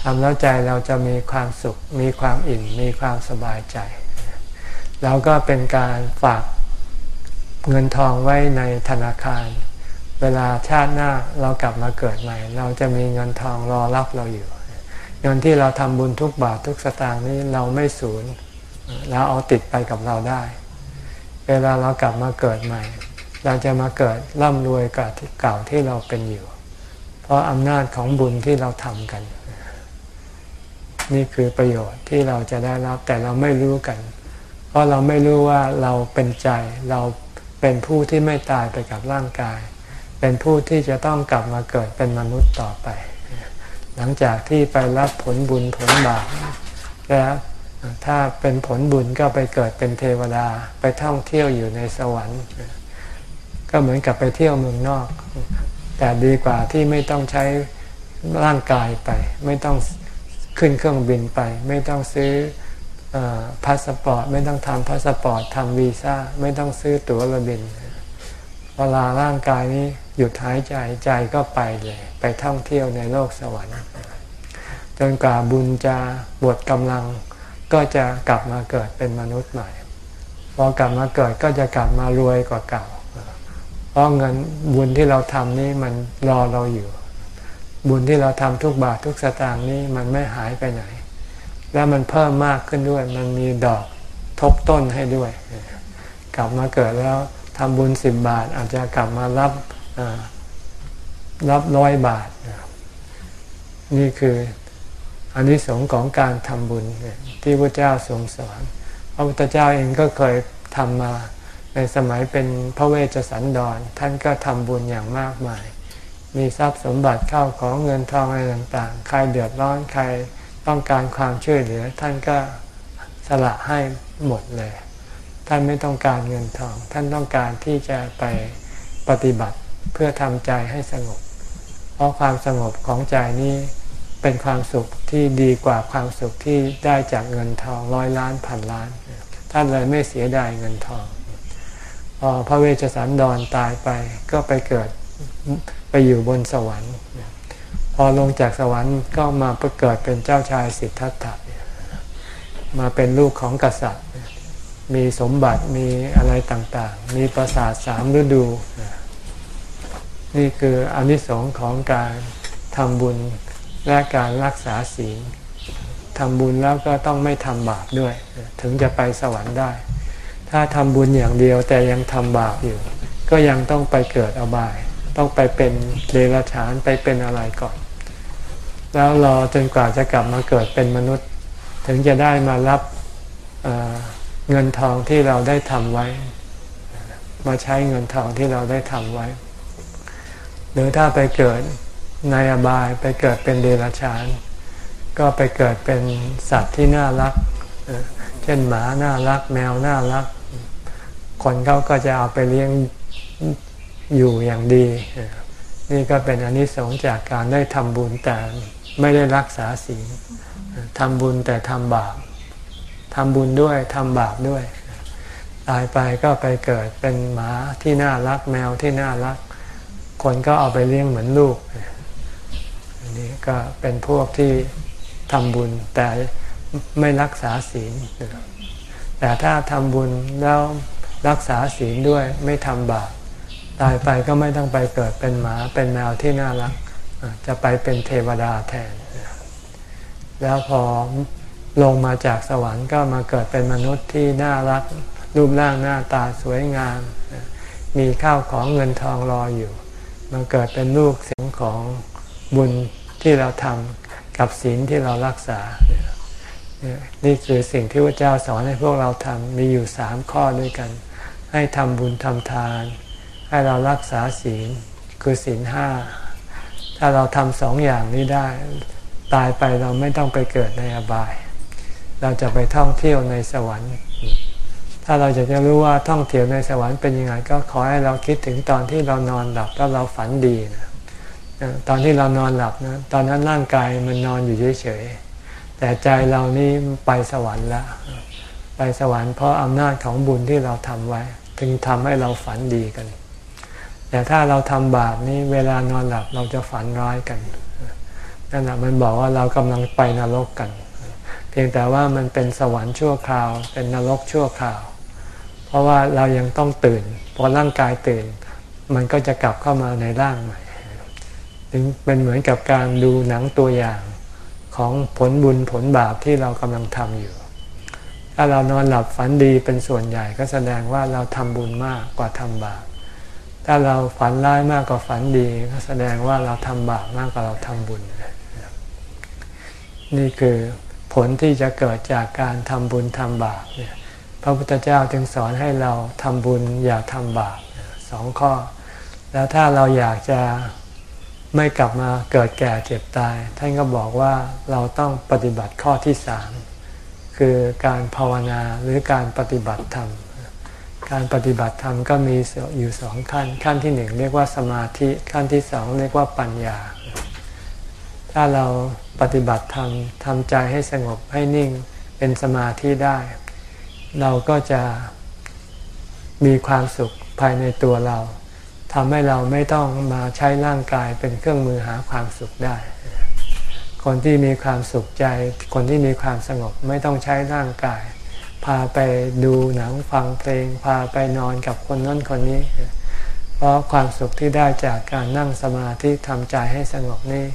ทำแล้วใจเราจะมีความสุข มีความอิ่ม มีความสบายใจ แล้วก็เป็นการฝากเงินทองไว้ในธนาคาร เวลาชาติหน้าเรากลับมาเกิดใหม่ เราจะมีเงินทองรอรับเราอยู่ เงินที่เราทำบุญทุกบาททุกสตางค์นี้เราไม่สูญเราเอาติดไปกับเราได้ เวลาเรากลับมาเกิดใหม่ เราจะมาเกิดร่ำรวยกับที่เก่าที่เราเป็นอยู่ เพราะอำนาจของบุญที่เราทำกัน นี่คือประโยชน์ที่เราจะได้รับแต่เราไม่รู้กัน เพราะเราไม่รู้ว่าเราเป็นใจเราเป็นผู้ที่ไม่ตายไปกับร่างกาย เป็นผู้ที่จะต้องกลับมาเกิดเป็นมนุษย์ต่อไป หลังจากที่ไปรับผลบุญผลบาปแล้วถ้าเป็นผลบุญก็ไปเกิดเป็นเทวดาไปท่องเที่ยวอยู่ในสวรรค์ ก็เหมือนกับไปเที่ยวเมืองนอก แต่ดีกว่าที่ไม่ต้องใช้ร่างกายไป ไม่ต้องขึ้นเครื่องบินไป ไม่ต้องซื้อพาสปอร์ตไม่ต้องทำพาสปอร์ตทำวีซ่าไม่ต้องซื้อตั๋วเรือบินเวลาร่างกายนี้หยุดหายใจใจก็ไปเลย ไปท่องเที่ยวในโลกสวรรค์จนกว่าบุญจะบวดกำลังก็จะกลับมาเกิดเป็นมนุษย์ใหม่ พอกลับมาเกิดก็จะกลับมารวยกว่าเก่า เพราะเงินบุญที่เราทำนี่มันรอเราอยู่ บุญที่เราทำทุกบาททุกสตางค์นี้มันไม่หายไปไหน แล้วมันเพิ่มมากขึ้นด้วย มันมีดอกทบต้นให้ด้วย กลับมาเกิดแล้วทำบุญสิบบาทอาจจะกลับมารับ รับร้อยบาท นี่คืออันนี้สงของการทำบุญที่พระเจ้าทรงสอนพระพุทธเจ้าเองก็เคยทำมาในสมัยเป็นพระเวชสันดร ท่านก็ทำบุญอย่างมากมาย มีทรัพย์สมบัติเข้าของเงินทองอะไรต่างๆ ใครเดือดร้อนใครต้องการความช่วยเหลือ ท่านก็สละให้หมดเลย ท่านไม่ต้องการเงินทอง ท่านต้องการที่จะไปปฏิบัติเพื่อทำใจให้สงบ ราะความสงบของใจนี้เป็นความสุขที่ดีกว่าความสุขที่ได้จากเงินทองร้อยล้านพันล้าน ท่านเลยไม่เสียดายเงินทองพอพระเวชสันดรตายไปก็ไปเกิดไปอยู่บนสวรรค์ พอลงจากสวรรค์ก็มาประเกิดเป็นเจ้าชายสิทธัตถะมาเป็นลูกของกษัตริย์ มีสมบัติมีอะไรต่างๆ มีประสาทสามฤดู นี่คืออนิสงค์ของการทำบุญและการรักษาศีลทำบุญแล้วก็ต้องไม่ทำบาปด้วย ถึงจะไปสวรรค์ได้ ถ้าทำบุญอย่างเดียวแต่ยังทำบาปอยู่ ก็ยังต้องไปเกิดอบาย ต้องไปเป็นเดรัจฉานไปเป็นอะไรก่อน แล้วรอจนกว่าจะกลับมาเกิดเป็นมนุษย์ ถึงจะได้มารับเเงินทองที่เราได้ทำไว้ มาใช้เงินทองที่เราได้ทำไว้ หรือถ้าไปเกิดในอบายไปเกิดเป็นเดรัจฉาน ก็ไปเกิดเป็นสัตว์ที่น่ารัก เช่นหมาน่ารัก แมวน่ารัก คนเขาก็จะเอาไปเลี้ยงอยู่อย่างดี นี่ก็เป็นอนนิสงส์จากการได้ทำบุญแต่ไม่ได้รักษาศีลทำบุญแต่ทำบาปทำบุญด้วยทำบาปด้วย ตายไปก็ไปเกิดเป็นหมาที่น่ารักแมวที่น่ารัก คนก็เอาไปเลี้ยงเหมือนลูกอันนี้ก็เป็นพวกที่ทำบุญแต่ไม่รักษาศีล แต่ถ้าทำบุญแล้วรักษาศีลด้วยไม่ทำบาปตายไปก็ไม่ต้องไปเกิดเป็นหมาเป็นแมวที่น่ารัก จะไปเป็นเทวดาแทน แล้วพอลงมาจากสวรรค์ก็มาเกิดเป็นมนุษย์ที่น่ารักรูปร่างหน้าตาสวยงาม มีข้าวของเงินทองรออยู่ มาเกิดเป็นลูกเสียงของบุญที่เราทำกับศีลที่เรารักษานนี่คือสิ่งที่พระเจ้าสอนให้พวกเราทำมีอยู่สามข้อด้วยกัน ให้ทำบุญทำทาน ให้เรารักษาศีลคือศีลห้าถ้าเราทำสองอย่างนี้ได้ ตายไปเราไม่ต้องไปเกิดในอบาย เราจะไปท่องเที่ยวในสวรรค์ ถ้าเราจะจะรู้ว่าท่องเที่ยวในสวรรค์เป็นยังไง ก็ขอให้เราคิดถึงตอนที่เรานอนหลับแล้วเราฝันดีนะตอนที่เรานอนหลับนะตอนนั้นร่างกายมันนอนอยู่เฉยๆแต่ใจเรานี่ไปสวรรค์ล้วไปสวรรค์เพราะอำนาจของบุญที่เราทำไว้ ถึงทำให้เราฝันดีกัน แต่ถ้าเราทำบาปนี่เวลานอนหลับเราจะฝันร้ายกันนั่นแหะมันบอกว่าเรากำลังไปนรกกัน เพียงแต่ว่ามันเป็นสวรรค์ชั่วคราว เป็นนรกชั่วคราว ราะว่าเรายังต้องตื่น พอร่างกายตื่น มันก็จะกลับเข้ามาในร่างใหม่ถึงเป็นเหมือนกับการดูหนังตัวอย่างของผลบุญผลบาปที่เรากำลังทำอยู่ ถ้าเรานอนหลับฝันดีเป็นส่วนใหญ่ก็แสดงว่าเราทำบุญมากกว่าทำบาป ถ้าเราฝันร้ายมากกว่าฝันดี ก็แสดงว่าเราทำบาปมากกว่าเราทำบุญ นี่คือผลที่จะเกิดจากการทำบุญทำบาปเนี่ย พระพุทธเจ้าจึงสอนให้เราทำบุญอย่าทำบาปสองข้อ แล้วถ้าเราอยากจะไม่กลับมาเกิดแก่เจ็บตาย ท่านก็บอกว่าเราต้องปฏิบัติข้อที่สามคือการภาวนาหรือการปฏิบัติธรรม การปฏิบัติธรรมก็มีอยู่สองขั้น ขั้นที่หนึ่งเรียกว่าสมาธิขั้นที่สองเรียกว่าปัญญา ถ้าเราปฏิบัติธรรมทำใจให้สงบให้นิ่งเป็นสมาธิได้ เราก็จะมีความสุขภายในตัวเราทำให้เราไม่ต้องมาใช้ร่างกายเป็นเครื่องมือหาความสุขได้ คนที่มีความสุขใจ คนที่มีความสงบไม่ต้องใช้ร่างกาย พาไปดูหนังฟังเพลง พาไปนอนกับคนนั้นคนนี้ เพราะความสุขที่ได้จากการนั่งสมาธิทำใจให้สงบนี่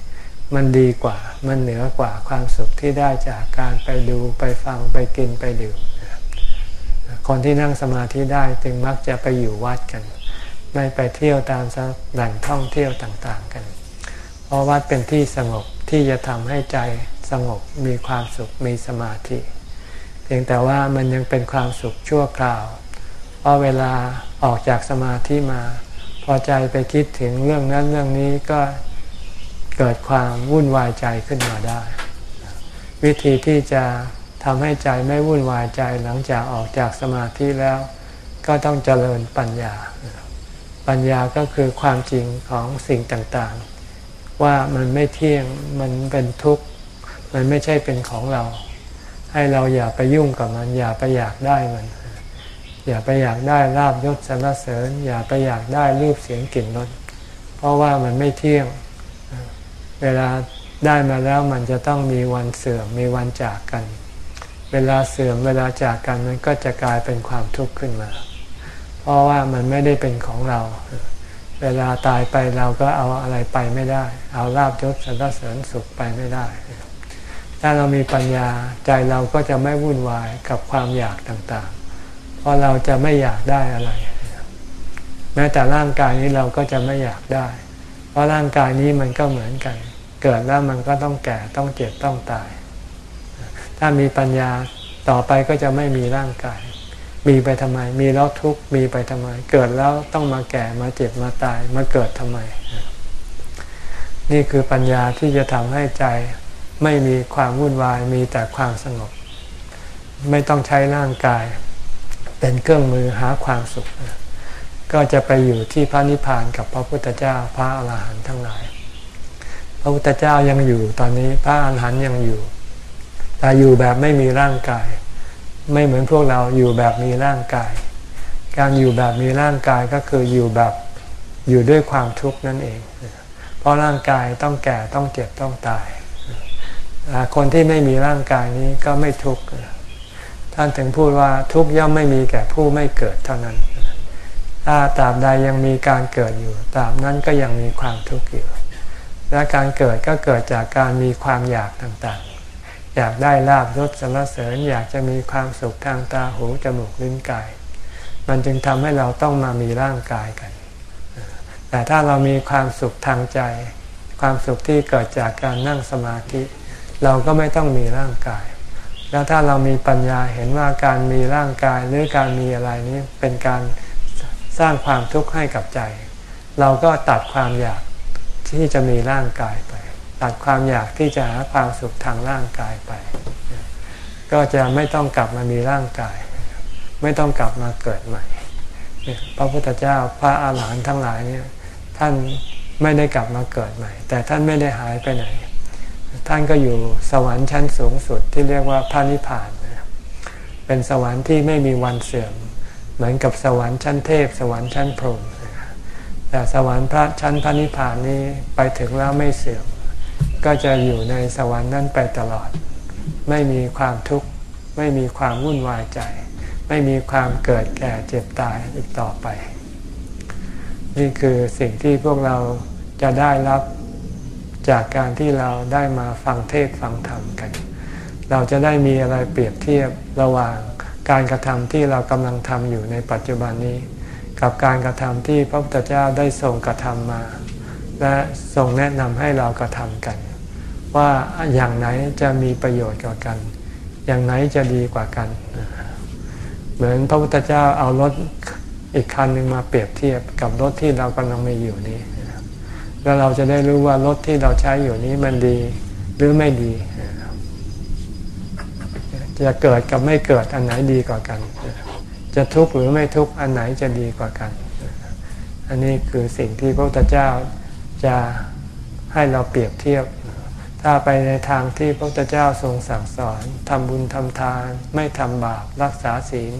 มันดีกว่า มันเหนือกว่าความสุขที่ได้จากการไปดูไปฟังไปกินไปดื่ม คนที่นั่งสมาธิได้จึงมักจะไปอยู่วัดกัน ไม่ไปเที่ยวตามแหล่งท่องเที่ยวต่างๆกัน เพราะวัดเป็นที่สงบที่จะทำให้ใจสงบมีความสุขมีสมาธิ เพียงแต่ว่ามันยังเป็นความสุขชั่วคราว เพราะเวลาออกจากสมาธิมา พอใจไปคิดถึงเรื่องนั้นเรื่องนี้ก็เกิดความวุ่นวายใจขึ้นมาได้ วิธีที่จะ ทำให้ใจไม่วุ่นวายใจหลังจากออกจากสมาธิแล้ว ก็ต้องเจริญปัญญา ปัญญาก็คือความจริงของสิ่งต่างๆ ว่ามันไม่เที่ยงมันเป็นทุกข์ มันไม่ใช่เป็นของเรา ให้เราอย่าไปยุ่งกับมัน อย่าไปอยากได้มัน อย่าไปอยากได้ลาบยศสรรเสริญ อย่าไปอยากได้รูปเสียงกลิ่นรสเพราะว่ามันไม่เที่ยงเวลาได้มาแล้วมันจะต้องมีวันเสื่อมมีวันจากกัน เวลาเสื่อมเวลาจากกันมันก็จะกลายเป็นความทุกข์ขึ้นมา เพราะว่ามันไม่ได้เป็นของเรา เวลาตายไปเราก็เอาอะไรไปไม่ได้ เอาลาบยศสรรเสริญสุขไปไม่ได้ ถ้าเรามีปัญญาใจเราก็จะไม่วุ่นวายกับความอยากต่างๆ เพราะเราจะไม่อยากได้อะไร แม้แต่ร่างกายนี้เราก็จะไม่อยากได้ เพราะร่างกายนี้มันก็เหมือนกัน เกิดแล้วมันก็ต้องแก่ต้องเจ็บต้องตาย ถ้ามีปัญญาต่อไปก็จะไม่มีร่างกาย มีไปทำไม มีแล้วทุกข์มีไปทำไม เกิดแล้วต้องมาแก่มาเจ็บมาตายมาเกิดทำไม นี่คือปัญญาที่จะทำให้ใจไม่มีความวุ่นวายมีแต่ความสงบ ไม่ต้องใช้ร่างกาย เป็นเครื่องมือหาความสุข ก็จะไปอยู่ที่พระนิพพานกับพระพุทธเจ้าพระอาหารหันต์ทั้งหลาย พระพุทธเจ้ายังอยู่ตอนนี้พระอาหารหันต์ยังอยู่ แต่อยู่แบบไม่มีร่างกาย ไม่เหมือนพวกเราอยู่แบบมีร่างกาย การอยู่แบบมีร่างกายก็คืออยู่แบบอยู่ด้วยความทุกข์นั่นเอง เพราะร่างกายต้องแก่ต้องเจ็บต้องตาย คนที่ไม่มีร่างกายนี้ก็ไม่ทุกข์ ท่านถึงพูดว่าทุกข์ย่อมไม่มีแก่ผู้ไม่เกิดเท่านั้น ถ้าตราบใดยังมีการเกิดอยู่ตราบนั้นก็ยังมีความทุกข์อยู่ และการเกิดก็เกิดจากการมีความอยากต่าง อยากได้ลาบยศสรรเสริญอยากจะมีความสุขทางตาหูจมูกลิ้นกาย มันจึงทำให้เราต้องมามีร่างกายกัน แต่ถ้าเรามีความสุขทางใจ ความสุขที่เกิดจากการนั่งสมาธิ เราก็ไม่ต้องมีร่างกาย แล้วถ้าเรามีปัญญาเห็นว่าการมีร่างกายหรือการมีอะไรนี้เป็นการสร้างความทุกข์ให้กับใจ เราก็ตัดความอยากที่จะมีร่างกายไป ตัดความอยากที่จะหาความสุขทางร่างกายไป ก็จะไม่ต้องกลับมามีร่างกาย ไม่ต้องกลับมาเกิดใหม่พระพุทธเจ้าพระอาหารหันต์ทั้งหลายเนี่ยท่านไม่ได้กลับมาเกิดใหม่ แต่ท่านไม่ได้หายไปไหน ท่านก็อยู่สวรรค์ชั้นสูงสุดที่เรียกว่าพระนิพพานเป็นสวรรค์ที่ไม่มีวันเสื่อม เหมือนกับสวรรค์ชั้นเทพ สวรรค์ชั้นพรหมแต่สวรรค์พระชั้นพระนิพพานนี้ไปถึงแล้วไม่เสื่อม ก็จะอยู่ในสวรรค์นั้นไปตลอด ไม่มีความทุกข์ ไม่มีความวุ่นวายใจ ไม่มีความเกิดแก่เจ็บตายอีกต่อไป นี่คือสิ่งที่พวกเราจะได้รับจากการที่เราได้มาฟังเทศฟังธรรมกัน เราจะได้มีอะไรเปรียบเทียบระหว่างการกระทำที่เรากำลังทำอยู่ในปัจจุบันนี้ กับการกระทำที่พระพุทธเจ้าได้ทรงกระทำมา และทรงแนะนำให้เรากระทำกัน ว่าอย่างไหนจะมีประโยชน์กว่ากัน อย่างไหนจะดีกว่ากัน เหมือนพระพุทธเจ้าเอารถอีกคันหนึ่งมาเปรียบเทียบกับรถที่เรากำลังมีอยู่นี้แล้วเราจะได้รู้ว่ารถที่เราใช้อยู่นี้มันดีหรือไม่ดี จะเกิดกับไม่เกิดอันไหนดีกว่ากัน จะทุกข์หรือไม่ทุกข์อันไหนจะดีกว่ากัน อันนี้คือสิ่งที่พระพุทธเจ้า จะให้เราเปรียบเทียบ ถ้าไปในทางที่พระพุทธเจ้าทรงสั่งสอนทำบุญทำทาน ไม่ทำบาปรักษาศีล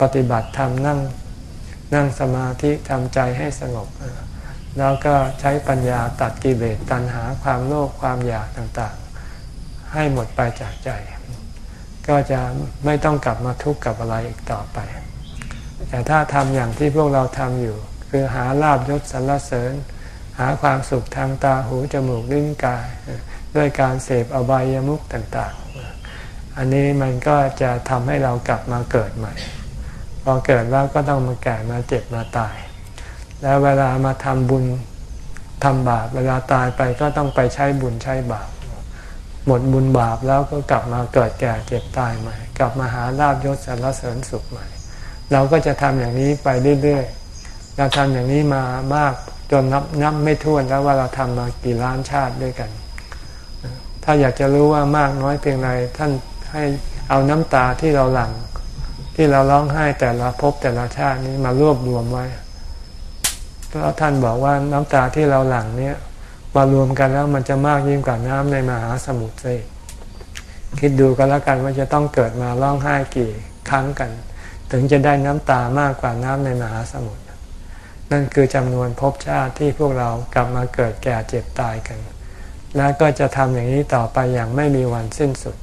ปฏิบัติธรรมนั่งนั่งสมาธิทำใจให้สงบ แล้วก็ใช้ปัญญาตัดกิเลสตัณหาความโลภความอยากต่างๆ ให้หมดไปจากใจ ก็จะไม่ต้องกลับมาทุกข์กับอะไรอีกต่อไป แต่ถ้าทำอย่างที่พวกเราทำอยู่ คือหาลาบยศสรรเสริญ หาความสุขทางตาหูจมูกลิ้นกาย ด้วยการเสพอบายามุขต่างๆ อันนี้มันก็จะทำให้เรากลับมาเกิดใหม่ พอเกิดแล้วก็ต้องมาแก่มาเจ็บมาตาย แล้วเวลามาทำบุญทำบาปเวลาตายไปก็ต้องไปใช้บุญใช้บาปหมดบุญบาปแล้วก็กลับมาเกิดแก่เจ็บตายใหม่ กลับมาหาลาบยศสรรเสริญสุขใหม่ เราก็จะทำอย่างนี้ไปเรื่อยๆ เราทำอย่างนี้มามากจนนับนับไม่ถ้วนแล้วว่าเราทำมากี่ล้านชาติด้วยกัน ถ้าอยากจะรู้ว่ามากน้อยเพียงไรท่านให้เอาน้ำตาที่เราหลั่งที่เราร้องไห้แต่ละภพแต่ละชาตินี้มารวบรวมไว้เพราะท่านบอกว่าน้ำตาที่เราหลั่งเนี้ยมารวมกันแล้วมันจะมากยิ่งกว่าน้ำในมหาสมุทรเลยคิดดูกันแล้วกันว่าจะต้องเกิดมาร้องไห้กี่ครั้งกัน ถึงจะได้น้ำตามากกว่าน้ำในมหาสมุทร นั่นคือจำนวนภพชาติที่พวกเรากลับมาเกิดแก่เจ็บตายกัน และก็จะทำอย่างนี้ต่อไปอย่างไม่มีวันสิ้นสุด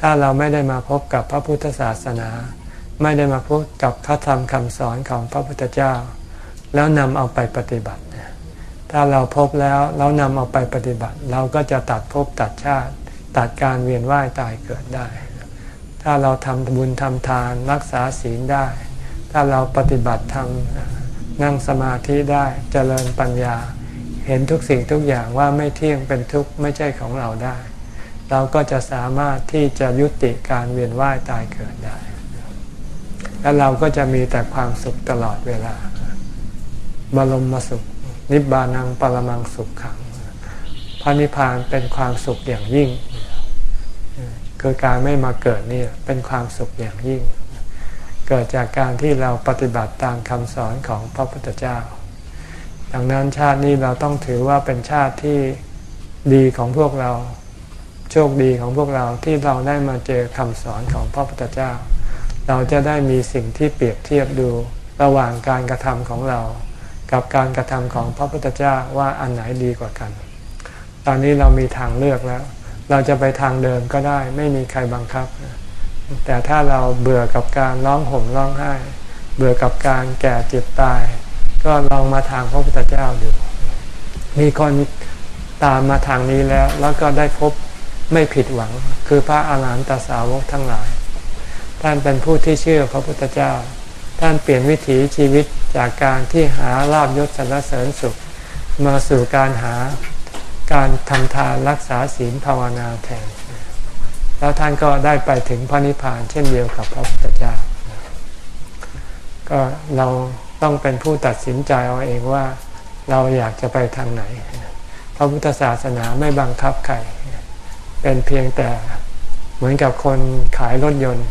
ถ้าเราไม่ได้มาพบกับพระพุทธศาสนา ไม่ได้มาพบกับพระธรรมคำสอนของพระพุทธเจ้า แล้วนำเอาไปปฏิบัติ ถ้าเราพบแล้วเรานำเอาไปปฏิบัติ เราก็จะตัดภพตัดชาติ ตัดการเวียนว่ายตายเกิดได้ ถ้าเราทำบุญทำทานรักษาศีลได้ ถ้าเราปฏิบัติทำ นั่งสมาธิได้เจริญปัญญา เห็นทุกสิ่งทุกอย่างว่าไม่เที่ยงเป็นทุกข์ไม่ใช่ของเราได้ เราก็จะสามารถที่จะยุติการเวียนว่ายตายเกิดได้ และเราก็จะมีแต่ความสุขตลอดเวลาบรมมาสุข นิบานังปรมังสุขขังพระนิพพานเป็นความสุขอย่างยิ่งคือการไม่มาเกิดนี่เป็นความสุขอย่างยิ่ง เกิดจากการที่เราปฏิบัติตามคำสอนของพระพุทธเจ้า ดังนั้นชาตินี้เราต้องถือว่าเป็นชาติที่ดีของพวกเรา โชคดีของพวกเราที่เราได้มาเจอคำสอนของพระพุทธเจ้า เราจะได้มีสิ่งที่เปรียบเทียบดูระหว่างการกระทำของเรา กับการกระทำของพระพุทธเจ้าว่าอันไหนดีกว่ากัน ตอนนี้เรามีทางเลือกแล้ว เราจะไปทางเดิมก็ได้ ไม่มีใครบังคับ แต่ถ้าเราเบื่อกับการร้องห่มร้องไห้ เบื่อกับการแก่เจ็บตาย ก็ลองมาทางพระพุทธเจ้าดู มีคนตามมาทางนี้แล้ว แล้วก็ได้พบไม่ผิดหวัง คือพระอาหารหันตสาวกทั้งหลาย ท่านเป็นผู้ที่เชื่อพระพุทธเจ้า ท่านเปลี่ยนวิถีชีวิตจากการที่หาลาบยศสรรเสริญสุข มาสู่การหาการทำทานรักษาศีลภาวนาแทน แล้วท่านก็ได้ไปถึงพระนิพพานเช่นเดียวกับพระพุทธเจ้า ก็เราต้องเป็นผู้ตัดสินใจเอาเองว่าเราอยากจะไปทางไหน พระพุทธศาสนาไม่บังคับใคร เป็นเพียงแต่เหมือนกับคนขายรถยนต์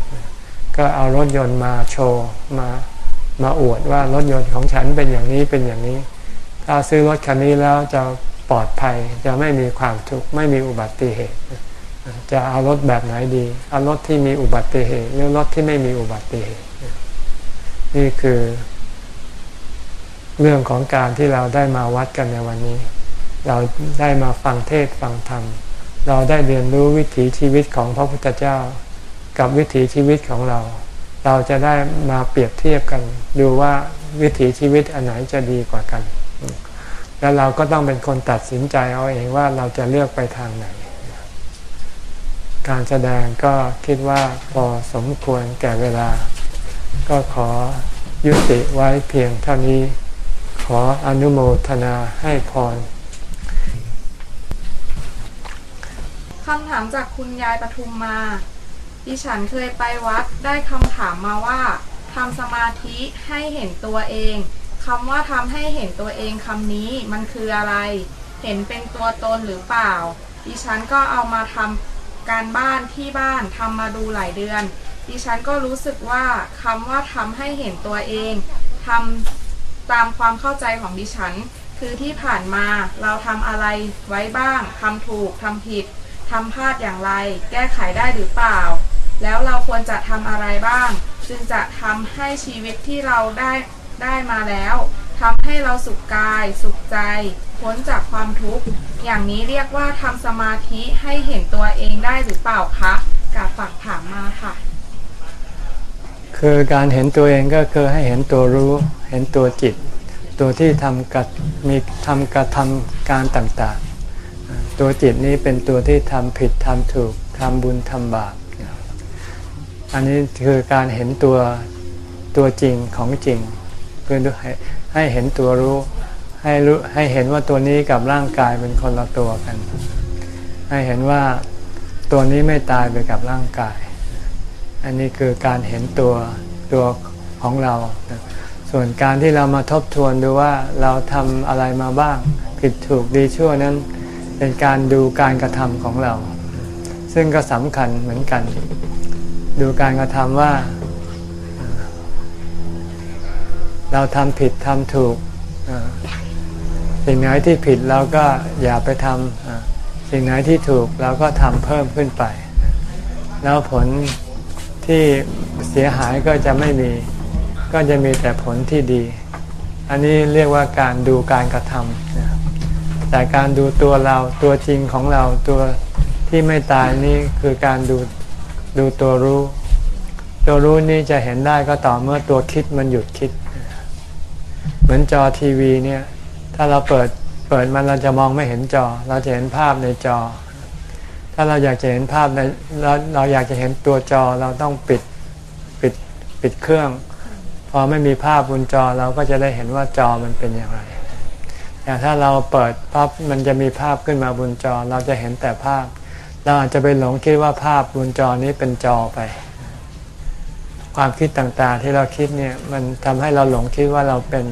ก็เอารถยนต์มาโชว์มามาอวดว่ารถยนต์ของฉันเป็นอย่างนี้เป็นอย่างนี้ ถ้าซื้อรถคันนี้แล้วจะปลอดภัยจะไม่มีความทุกข์ไม่มีอุบัติเหตุ จะเอารถแบบไหนดี เอารถที่มีอุบัติเหตุหรือรถที่ไม่มีอุบัติเหตุ นี่คือ เรื่องของการที่เราได้มาวัดกันในวันนี้ เราได้มาฟังเทศฟังธรรม เราได้เรียนรู้วิถีชีวิตของพระพุทธเจ้า กับวิถีชีวิตของเรา เราจะได้มาเปรียบเทียบกัน ดูว่าวิถีชีวิตอันไหนจะดีกว่ากัน แล้วเราก็ต้องเป็นคนตัดสินใจเอาเองว่าเราจะเลือกไปทางไหน การแสดงก็คิดว่าพอสมควรแก่เวลา ก็ขอยุติไว้เพียงเท่านี้ ขออนุโมทนาให้พรคำถามจากคุณยายปทุมมา ดิฉันเคยไปวัดได้คำถามมาว่าทำสมาธิให้เห็นตัวเองคำว่าทำให้เห็นตัวเองคำนี้มันคืออะไร เห็นเป็นตัวตนหรือเปล่า ดิฉันก็เอามาทำ การบ้านที่บ้านทำมาดูหลายเดือน ดิฉันก็รู้สึกว่าคำว่าทำให้เห็นตัวเองทำตามความเข้าใจของดิฉัน คือที่ผ่านมาเราทำอะไรไว้บ้างทำถูกทำผิดทำพลาดอย่างไร แก้ไขได้หรือเปล่า แล้วเราควรจะทำอะไรบ้าง จึงจะทำให้ชีวิตที่เราได้ได้มาแล้ว ทำให้เราสุขกาย สุขใจ พ้นจากความทุกข์ อย่างนี้เรียกว่าทำสมาธิให้เห็นตัวเองได้หรือเปล่าคะกับฝากถามมาค่ะ คือการเห็นตัวเองก็คือให้เห็นตัวรู้ เห็นตัวจิต ตัวที่ทำกัดมีทำกระทำการต่างๆ ตัวจิตนี้เป็นตัวที่ทำผิดทำถูกทำบุญทำบาปอันนี้คือการเห็นตัวตัวจริงของจริงคือ ให้เห็นตัวรู้ให้รู้ให้เห็นว่าตัวนี้กับร่างกายเป็นคนละตัวกัน ให้เห็นว่าตัวนี้ไม่ตายไปกับร่างกาย อันนี้คือการเห็นตัวตัวของเรา ส่วนการที่เรามาทบทวนดูว่าเราทำอะไรมาบ้าง ผิดถูกดีชั่วนั้น เป็นการดูการกระทำของเรา ซึ่งก็สำคัญเหมือนกัน ดูการกระทำว่า เราทำผิดทำถูกสิ่งไหนที่ผิดเราก็อย่าไปทำสิ่งไหนที่ถูกเราก็ทำเพิ่มขึ้นไป แล้วผลที่เสียหายก็จะไม่มี ก็จะมีแต่ผลที่ดี อันนี้เรียกว่าการดูการกระทำแต่การดูตัวเราตัวจริงของเราตัวที่ไม่ตายนี่คือการดูดูตัวรู้ ตัวรู้นี่จะเห็นได้ก็ต่อเมื่อตัวคิดมันหยุดคิด เหมือนจอทีวีเนี่ยถ้าเราเปิดเปิดมันเราจะมองไม่เห็นจอ เราจะเห็นภาพในจอ ถ้าเราอยากจะเห็นภาพในเราเราอยากจะเห็นตัวจอเราต้องปิดปิดปิดเครื่อง พอไม่มีภาพบนจอเราก็จะได้เห็นว่าจอมันเป็นอย่างไรแต่ถ้าเราเปิดปั๊บมันจะมีภาพขึ้นมาบนจอ เราจะเห็นแต่ภาพ เราอาจจะไปหลงคิดว่าภาพบนจอนี้เป็นจอไป ความคิดต่างๆ ที่เราคิดเนี่ยมันทำให้เราหลงคิดว่าเราเป็น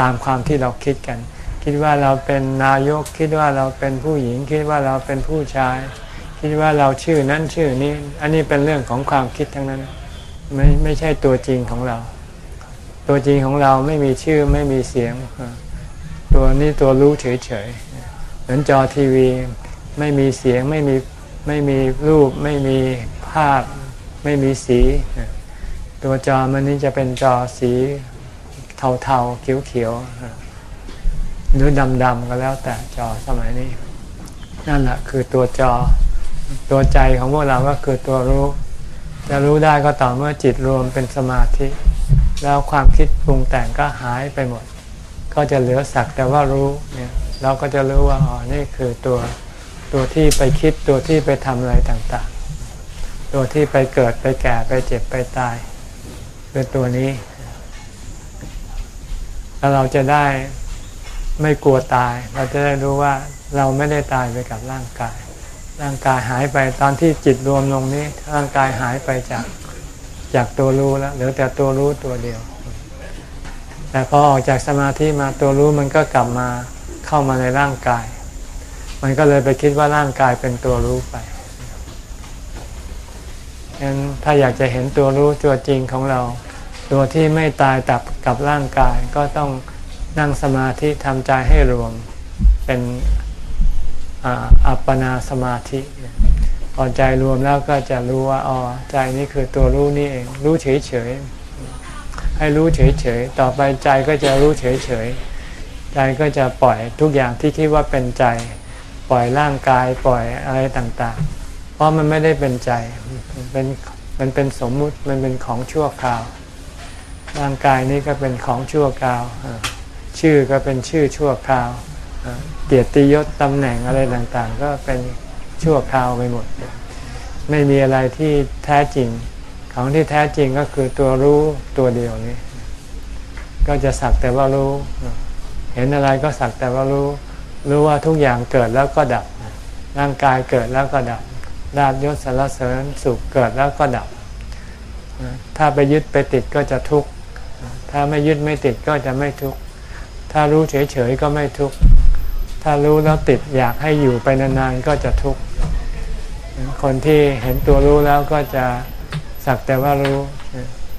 ตามความที่เราคิดกัน คิดว่าเราเป็นนายกคิดว่าเราเป็นผู้หญิง คิดว่าเราเป็นผู้ชาย คิดว่าเราชื่อนั้นชื่อนี้ อันนี้เป็นเรื่องของความคิดทั้งนั้น ไม่ไม่ใช่ตัวจริงของเรา ตัวจริงของเราไม่มีชื่อไม่มีเสียง ตัวนี้ตัวรู้เฉยๆเหมือนจอทีวีไม่มีเสียงไม่มีไม่มีรูปไม่มีภาพ ไม่มีสี ตัวจอมันนี้จะเป็นจอสี เทาๆ เขียวๆ หรือดำๆก็แล้วแต่จอสมัยนี้ นั่นแหละคือตัวจอตัวใจของพวกเราก็คือตัวรู้ จะรู้ได้ก็ต่อเมื่อจิตรวมเป็นสมาธิ แล้วความคิดปรุงแต่งก็หายไปหมด ก็จะเหลือสักแต่ว่ารู้เนี่ยเราก็จะรู้ว่าอ๋อนี่คือตัวตัวที่ไปคิดตัวที่ไปทำอะไรต่างๆ ตัวที่ไปเกิดไปแก่ไปเจ็บไปตายคือตัวนี้ แล้วเราจะได้ไม่กลัวตาย เราจะได้รู้ว่าเราไม่ได้ตายไปกับร่างกาย ร่างกายหายไปตอนที่จิตรวมลงนี้ ร่างกายหายไปจากจากตัวรู้แล้วเหลือแต่ตัวรู้ตัวเดียว แต่พอออกจากสมาธิมาตัวรู้มันก็กลับมาเข้ามาในร่างกาย มันก็เลยไปคิดว่าร่างกายเป็นตัวรู้ไปงั้นถ้าอยากจะเห็นตัวรู้ตัวจริงของเรา ตัวที่ไม่ตายตับกับร่างกายก็ต้องนั่งสมาธิทำใจให้รวมเป็นอัปปนาสมาธิพอใจรวมแล้วก็จะรู้ว่าอ๋อใจนี้คือตัวรู้นี่เองรู้เฉยเฉยให้รู้เฉยเฉยต่อไปใจก็จะรู้เฉยเฉยใจก็จะปล่อยทุกอย่างที่คิดว่าเป็นใจ ปล่อยร่างกายปล่อยอะไรต่างๆ เพราะมันไม่ได้เป็นใจมันเป็นมันเป็นสมมุติมันเป็นของชั่วคราว ร่างกายนี้ก็เป็นของชั่วคราว ชื่อก็เป็นชื่อชั่วคราว เกียรติยศตำแหน่งอะไรต่างๆ ก็เป็นชั่วคราวไปหมด ไม่มีอะไรที่แท้จริง ของที่แท้จริงก็คือตัวรู้ตัวเดียวนี้ ก็จะสักแต่ว่ารู้ เห็นอะไรก็สักแต่ว่ารู้ รู้ว่าทุกอย่างเกิดแล้วก็ดับ ร่างกายเกิดแล้วก็ดับลาบยศสารเสริญสุขเกิดแล้วก็ดับ ถ้าไปยึดไปติดก็จะทุกข์ ถ้าไม่ยึดไม่ติดก็จะไม่ทุกข์ถ้ารู้เฉยๆก็ไม่ทุกข์ถ้ารู้แล้วติดอยากให้อยู่ไปนานๆก็จะทุกข์คนที่เห็นตัวรู้แล้วก็จะสักแต่ว่ารู้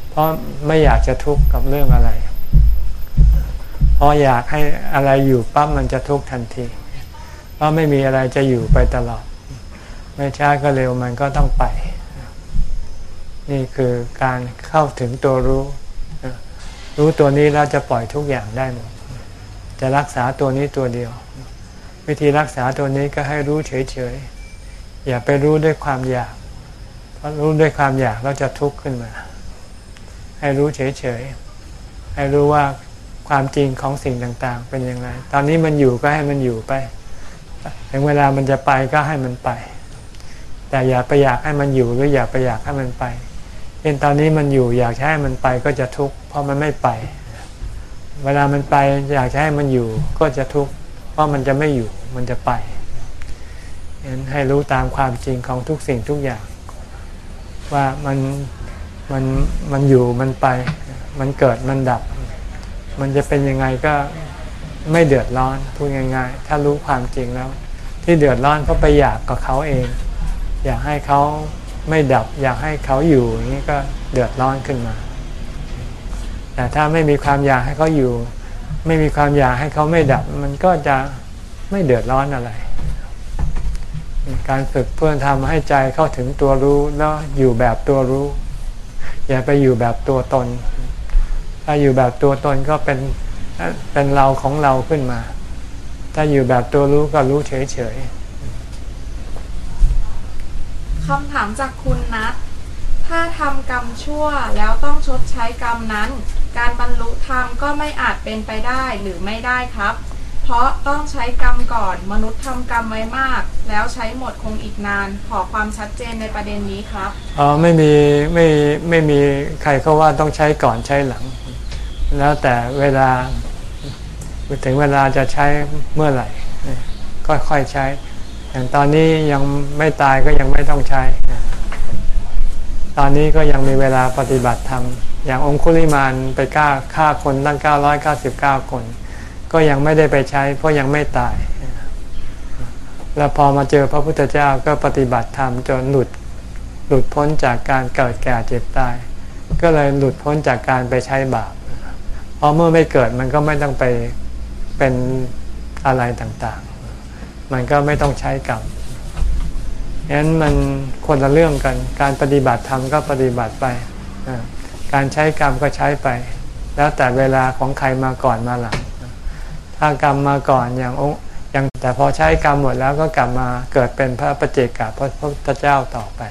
เพราะไม่อยากจะทุกข์กับเรื่องอะไรพราะอยากให้อะไรอยู่ปั๊บมันจะทุกข์ทันที เพราะไม่มีอะไรจะอยู่ไปตลอด ไม่ช้าก็เร็วมันก็ต้องไป นี่คือการเข้าถึงตัวรู้ รู้ตัวนี้แล้วจะปล่อยทุกอย่างได้หมด จะรักษาตัวนี้ตัวเดียว วิธีรักษาตัวนี้ก็ให้รู้เฉยๆ อย่าไปรู้ด้วยความอยาก เพราะรู้ด้วยความอยากเราจะทุกข์ขึ้นมา ให้รู้เฉยๆ ให้รู้ว่าความจริงของสิ่งต่างๆ เป็นยังไง ตอนนี้มันอยู่ก็ให้มันอยู่ไป ถึงเวลามันจะไปก็ให้มันไป แต่อย่าไปอยากให้มันอยู่หรืออย่าไปอยากให้มันไปเช่นตอนนี้มันอยู่อยากให้มันไปก็จะทุกข์ เพราะมันไม่ไป เวลามันไปอยากให้มันอยู่ ก็จะทุกข์เพราะมันจะไม่อยู่มันจะไปฉะนั้นให้รู้ตามความจริงของทุกสิ่งทุกอย่าง ว่ามันมันมันอยู่มันไป มันเกิดมันดับ มันจะเป็นยังไงก็ไม่เดือดร้อนพูดง่ายๆ ถ้ารู้ความจริงแล้ว ที่เดือดร้อนเพราะไปอยากกับเขาเอง อยากให้เขาไม่ดับ อยากให้เขาอยู่อย่างนี้ก็เดือดร้อนขึ้นมา แต่ถ้าไม่มีความอยากให้เขาอยู่ ไม่มีความอยากให้เขาไม่ดับ มันก็จะไม่เดือดร้อนอะไร การฝึกเพื่อทำให้ใจเข้าถึงตัวรู้แล้วอยู่แบบตัวรู้ อย่าไปอยู่แบบตัวตน ถ้าอยู่แบบตัวตนก็เป็นเป็นเราของเราขึ้นมา ถ้าอยู่แบบตัวรู้ก็รู้เฉยๆคำถามจากคุณนัทถ้าทำกรรมชั่วแล้วต้องชดใช้กรรมนั้น การบรรลุธรรมก็ไม่อาจเป็นไปได้หรือไม่ได้ครับ เพราะต้องใช้กรรมก่อนมนุษย์ทำกรรมไว้มาก แล้วใช้หมดคงอีกนาน ขอความชัดเจนในประเด็นนี้ครับอ๋อไม่มีไม่ไม่มีใครเขาว่าต้องใช้ก่อนใช้หลัง แล้วแต่เวลาถึงเวลาจะใช้เมื่อไหร่ ก็ค่อยใช้ อย่างตอนนี้ยังไม่ตายก็ยังไม่ต้องใช้ ตอนนี้ก็ยังมีเวลาปฏิบัติธรรม อย่างองคุลิมานไปกล้าฆ่าคนตั้ง 999 คน ก็ยังไม่ได้ไปใช้ เพราะยังไม่ตาย แล้วพอมาเจอพระพุทธเจ้าก็ปฏิบัติธรรมจนหลุดหลุดพ้นจากการเกิดแก่เจ็บตาย ก็เลยหลุดพ้นจากการไปใช้บาปเพราะเมื่อไม่เกิดมันก็ไม่ต้องไปเป็นอะไรต่างๆ มันก็ไม่ต้องใช้กรรมฉะนั้นมันคนละเรื่องกัน การปฏิบัติธรรมก็ปฏิบัติไป การใช้กรรมก็ใช้ไป แล้วแต่เวลาของใครมาก่อนมาหลัง ถ้ากรรมมาก่อนอย่างองค์อย่างแต่พอใช้กรรมหมดแล้วก็กลับมาเกิดเป็นพระปเจกาพระพุทธเจ้าต่อไป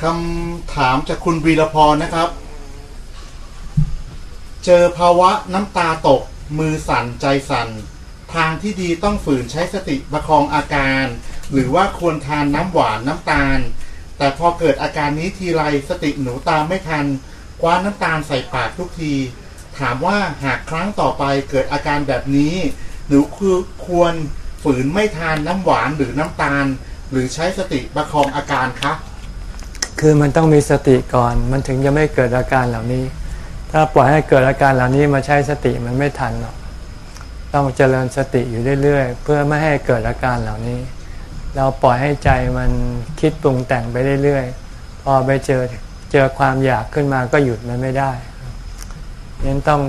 คำถามจากคุณวีรพรนะครับ เจอภาวะน้ำตาตก มือสั่นใจสั่น ทางที่ดีต้องฝืนใช้สติประคองอาการ หรือว่าควรทานน้ำหวานน้ำตาล แต่พอเกิดอาการนี้ทีไรสติหนูตามไม่ทัน คว้าน้ำตาลใส่ปากทุกที ถามว่าหากครั้งต่อไปเกิดอาการแบบนี้ หนูคือควรฝืนไม่ทานน้ำหวานหรือน้ำตาล หรือใช้สติประคองอาการคะคือมันต้องมีสติก่อน มันถึงจะไม่เกิดอาการเหล่านี้ ถ้าปล่อยให้เกิดอาการเหล่านี้มาใช้สติมันไม่ทันหรอกต้องเจริญสติอยู่เรื่อยๆเพื่อไม่ให้เกิดอาการเหล่านี้ เราปล่อยให้ใจมันคิดปรุงแต่งไปเรื่อยๆ พอไปเจอเจอความอยากขึ้นมาก็หยุดมันไม่ได้ยังต้อง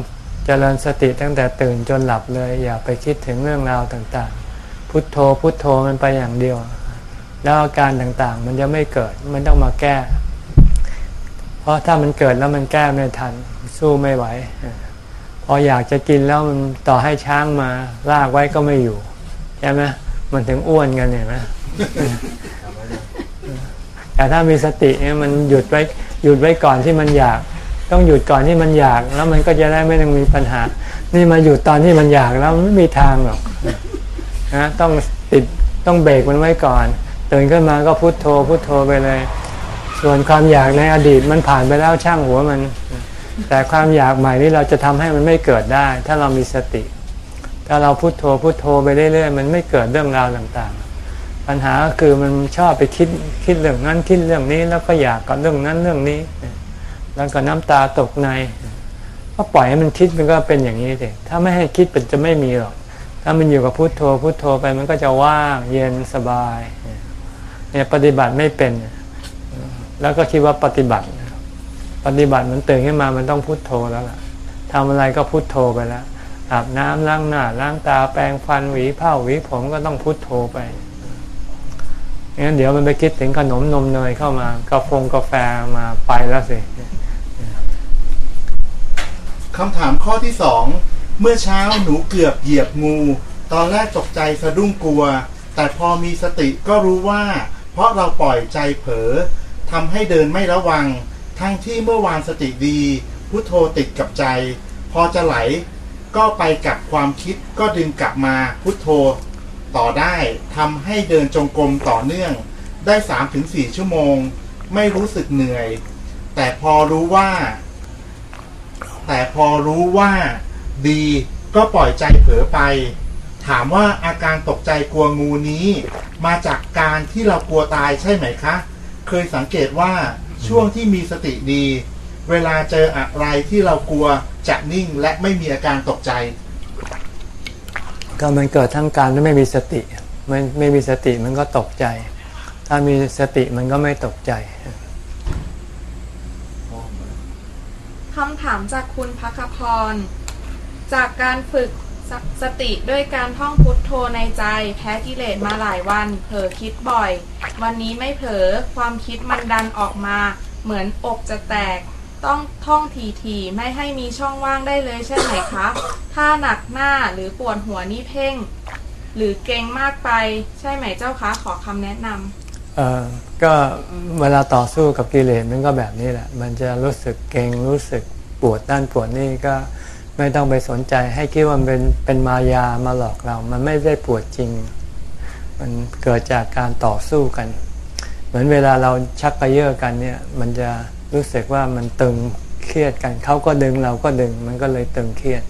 เจริญสติตั้งแต่ตื่นจนหลับเลย อย่าไปคิดถึงเรื่องราวต่างๆ พุทโธพุทโธมันไปอย่างเดียว แล้วอาการต่างๆ มันจะไม่เกิดมันต้องมาแก้ เพราะถ้ามันเกิดแล้วมันแก้ไม่ทันสู้ไม่ไหวพออยากจะกินแล้วมันต่อให้ช้างมาลากไว้ก็ไม่อยู่ใช่ไหมมันถึงอ้วนกันเห็นไหม แต่ถ้ามีสติเนี่ยมันหยุดไว้หยุดไว้ก่อนที่มันอยาก ต้องหยุดก่อนที่มันอยาก แล้วมันก็จะได้ไม่ต้องมีปัญหา นี่มาหยุดตอนที่มันอยากแล้วไม่มีทางหรอกนะต้องติดต้องเบรกมันไว้ก่อนตื่นขึ้นมาก็พุโทโธพุโทโธไปเลย ส่วนความอยากในอดีตมันผ่านไปแล้วช่างหัวมัน แต่ความอยากใหม่นี้เราจะทำให้มันไม่เกิดได้ ถ้าเรามีสติ ถ้าเราพุโทโธพุโทโธไปเรื่อยๆมันไม่เกิดเรื่องราวต่างๆ ปัญหาก็คือมันชอบไปคิดคิดเรื่องนั้นคิดเรื่องนี้ แล้วก็อยากกับเรื่องนั้นเรื่องนี้ แล้วก็น้ำตาตกในก็ปล่อยให้มันคิดมันก็เป็นอย่างนี้เองถ้าไม่ให้คิดมันจะไม่มีหรอก ถ้ามันอยู่กับพุโทโธพุโทโธไปมันก็จะว่างเย็นสบายเนี่ยปฏิบัติไม่เป็น แล้วก็คิดว่าปฏิบัติ ปฏิบัติมันตื่นขึ้นมามันต้องพุโทโธแล้วล่ะทำอะไรก็พุโทโธไปแล้วอาบน้ำล้างหน้าล้างตาแปรงฟันหวีผ้าหวีผมก็ต้องพุโทโธไป งั้นเดี๋ยวมันไปคิดถึงขนมนมเนยเข้ามากาแฟกาแฟมาไปแล้วสิคำถามข้อที่สองเมื่อเช้าหนูเกือบเหยียบงู ตอนแรกตกใจสะดุ้งกลัว แต่พอมีสติก็รู้ว่า เพราะเราปล่อยใจเผลอทำให้เดินไม่ระวัง ทั้งที่เมื่อวานสติดี พุโทโธติดกับใจ พอจะไหล ก็ไปกับความคิดก็ดึงกลับมาพุโทโธ ต่อได้ทำให้เดินจงกรมต่อเนื่องได้ 3-4 ชั่วโมง ไม่รู้สึกเหนื่อย แต่พอรู้ว่า แต่พอรู้ว่าดีก็ปล่อยใจเผลอไป ถามว่าอาการตกใจกลัวงูนี้ มาจากการที่เรากลัวตายใช่ไหมคะ เคยสังเกตว่าช่วงที่มีสติดี เวลาเจออะไรที่เรากลัวจะนิ่งและไม่มีอาการตกใจ ก็มันเกิดทั้งการที่ไม่มีสติมันไม่มีสติมันก็ตกใจ ถ้ามีสติมันก็ไม่ตกใจคำถามจากคุณพักพร จากการฝึกสสติด้วยการท่องพุทโธในใจ แพ้กิเลสมาหลายวัน เผลอคิดบ่อย วันนี้ไม่เผลอความคิดมันดันออกมา เหมือนอกจะแตก ต้องท่องทีๆไม่ให้มีช่องว่างได้เลยใช่ไหมคะ ถ้าหนักหน้าหรือปวดหัวนี่เพ่ง หรือเก่งมากไปใช่ไหมเจ้าคะขอคำแนะนำเออก็เวลาต่อสู้กับกิเลสมันก็แบบนี้แหละ มันจะรู้สึกเกรงรู้สึกปวดด้านปวดนี่ก็ไม่ต้องไปสนใจให้คิดว่ามันเป็นเป็นมายามาหลอกเรา มันไม่ได้ปวดจริง มันเกิดจากการต่อสู้กัน เหมือนเวลาเราชักกระเยาะกันเนี่ย มันจะ รู้สึกว่ามันตึงเครียดกันเขาก็ดึงเราก็ดึงมันก็เลยตึงเครียด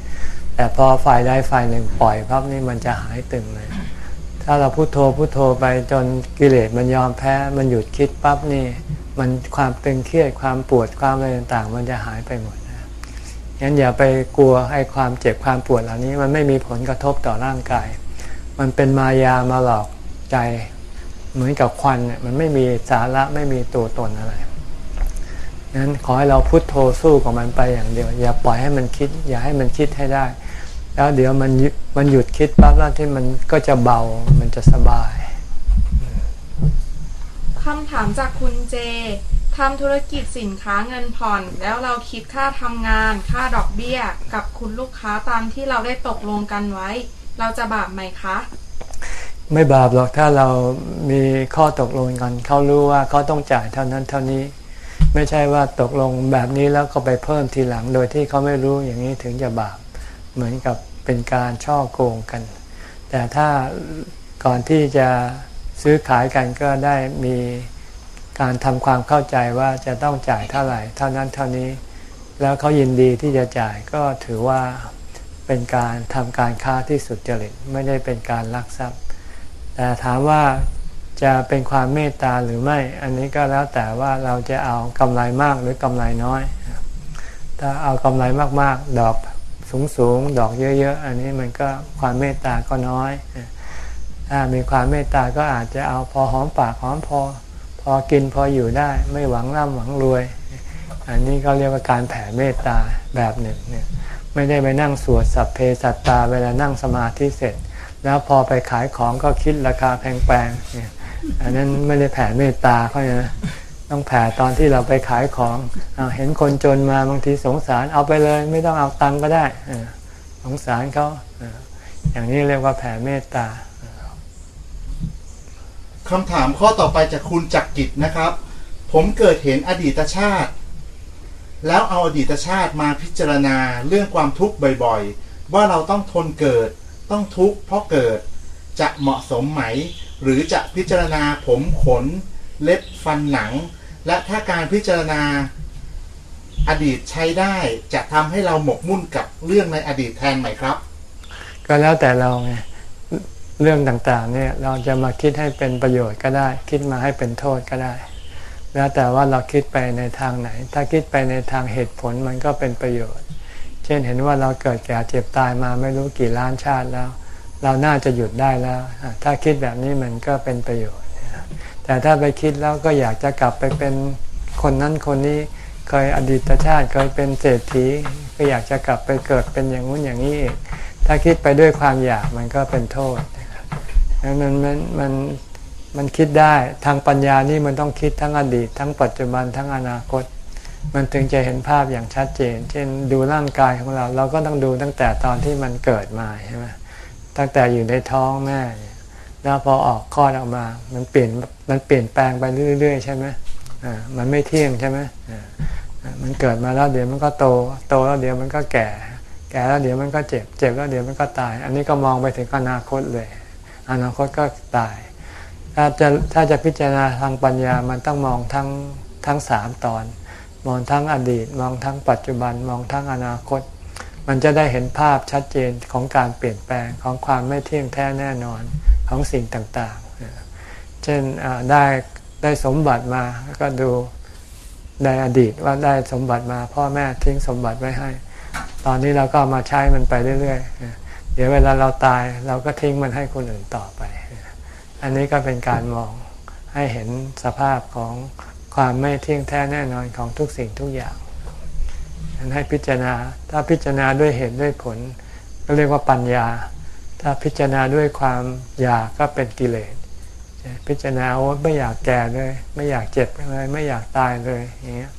แต่พอฝ่ายใดฝ่ายหนึ่งปล่อยพับนี่มันจะหายตึงเลย ถ้าเราพุโทโธพุโทโธไปจนกิเลสมันยอมแพ้มันหยุดคิดปั๊บนี่ มันความตึงเครียดความปวดความอะไรต่างๆ มันจะหายไปหมดนะงั้นอย่าไปกลัวให้ความเจ็บความปวดเหล่านี้มันไม่มีผลกระทบต่อร่างกาย มันเป็นมายามาหลอกใจเหมือนกับควันเนี่ยมันไม่มีสาระไม่มีตัวตนอะไร งั้นขอให้เราพุโทโธสู้กับมันไปอย่างเดียว อย่าปล่อยให้มันคิด อย่าให้มันคิดให้ได้ แล้วเดี๋ยวมันหยุมันหยุดคิดปั๊บแล้วที่มันก็จะเบามันจะสบายคำถามจากคุณเจทำธุรกิจสินค้าเงินผ่อน แล้วเราคิดค่าทำงาน ค่าดอกเบี้ย กับคุณลูกค้าตามที่เราได้ตกลงกันไว้ เราจะบาปไหมคะ ไม่บาปหรอกถ้าเรามีข้อตกลงกัน เขารู้ว่าเขาต้องจ่ายเท่านั้นเท่านี้ ไม่ใช่ว่าตกลงแบบนี้แล้วก็ไปเพิ่มทีหลัง โดยที่เขาไม่รู้อย่างนี้ถึงจะบาป เหมือนกับเป็นการช่อโกงกัน แต่ถ้าก่อนที่จะซื้อขายกันก็ได้มีการทำความเข้าใจว่าจะต้องจ่ายเท่าไหร่ เท่านั้นเท่านี้ แล้วเขายินดีที่จะจ่ายก็ถือว่าเป็นการทำการค้าที่สุดจริตไม่ได้เป็นการลักทรัพย์ แต่ถามว่า จะเป็นความเมตตาหรือไม่ อันนี้ก็แล้วแต่ว่าเราจะเอากำไรมากหรือกำไรน้อย ถ้าเอากำไรมากๆ ดอกสูงๆ ดอกเยอะๆ อันนี้มันก็ความเมตตาก็น้อยถ้ามีความเมตตาก็อาจจะเอาพอหอมปากหอมพอ พอกินพออยู่ได้ ไม่หวังร่ำหวังรวย อันนี้ก็เรียกว่าการแผ่เมตตาแบบหนึ่งเนี่ยไม่ได้ไปนั่งสวดสัพเพสัตตา เวลานั่งสมาธิเสร็จ แล้วพอไปขายของก็คิดราคาแพงๆเนี่ย อันนั้นไม่ได้แผ่เมตตาเขานะต้องแผ่ตอนที่เราไปขายของเห็นคนจนมาบางทีสงสารเอาไปเลย ไม่ต้องเอาตังก็ได้สงสารเขาอย่างนี้เรียกว่าแผ่เมตตาคำถามข้อต่อไปจากคุณจักกิจนะครับ ผมเกิดเห็นอดีตชาติ แล้วเอาอดีตชาติมาพิจารณาเรื่องความทุกข์บ่อยๆ ว่าเราต้องทนเกิด ต้องทุกข์เพราะเกิด จะเหมาะสมไหม หรือจะพิจารณาผมขน เล็บฟันหนัง และถ้าการพิจารณาอดีตใช้ได้จะทำให้เราหมกมุ่นกับเรื่องในอดีตแทนไหมครับ ก็แล้วแต่เราไงเรื่องต่างๆเนี่ยเราจะมาคิดให้เป็นประโยชน์ก็ได้ คิดมาให้เป็นโทษก็ได้ แล้วแต่ว่าเราคิดไปในทางไหน ถ้าคิดไปในทางเหตุผลมันก็เป็นประโยชน์ เช่นเห็นว่าเราเกิดแก่เจ็บตายมาไม่รู้กี่ล้านชาติแล้ว เราน่าจะหยุดได้แล้ว ถ้าคิดแบบนี้มันก็เป็นประโยชน์ แต่ถ้าไปคิดแล้วก็อยากจะกลับไปเป็นคนนั้นคนนี้เคยอดีตชาติเคยเป็นเศรษฐีก็อยากจะกลับไปเกิดเป็นอย่างนู้นอย่างนี้เองถ้าคิดไปด้วยความอยากมันก็เป็นโทษมันมันมันมันคิดได้ทางปัญญานี่มันต้องคิดทั้งอดีต ทั้งปัจจุบันทั้งอนาคต มันถึงจะเห็นภาพอย่างชัดเจน เช่นดูร่างกายของเรา เราก็ต้องดูตั้งแต่ตอนที่มันเกิดมาใช่ไหม ตั้งแต่อยู่ในท้องแม่แล้วพอออกคลอดออกมา มันเปลี่ยนมันเปลี่ยนแปลงไปเรื่อย ๆ ใช่ไหมอ่ามันไม่เที่ยงใช่ไหมอ่ามันเกิดมาแล้วเดี๋ยวมันก็โต โตแล้วเดี๋ยวมันก็แก่ แก่แล้วเดี๋ยวมันก็เจ็บ เจ็บแล้วเดี๋ยวมันก็ตาย อันนี้ก็มองไปถึงอนาคตเลย อนาคตก็ตาย ถ้าจะถ้าจะพิจารณาทางปัญญา มันต้องมองทั้งทั้งสามตอน มองทั้งอดีต มองทั้งปัจจุบัน มองทั้งอนาคต มันจะได้เห็นภาพชัดเจนของการเปลี่ยนแปลงของความไม่เที่ยงแท้แน่นอนของสิ่งต่างๆ เช่นได้ได้สมบัติมาก็ดูในอดีตว่าได้สมบัติมาพ่อแม่ทิ้งสมบัติไว้ให้ ตอนนี้เราก็มาใช้มันไปเรื่อยๆ เดี๋ยวเวลาเราตายเราก็ทิ้งมันให้คนอื่นต่อไป อันนี้ก็เป็นการมองให้เห็นสภาพของความไม่เที่ยงแท้แน่นอนของทุกสิ่งทุกอย่าง ให้พิจารณา ถ้าพิจารณาด้วยเหตุด้วยผล ก็เรียกว่าปัญญา ถ้าพิจารณาด้วยความอยากก็เป็นกิเลสพิจารณาว่าไม่อยากแก่เลย ไม่อยากเจ็บเลย ไม่อยากตายเลยอย่างเงี้ย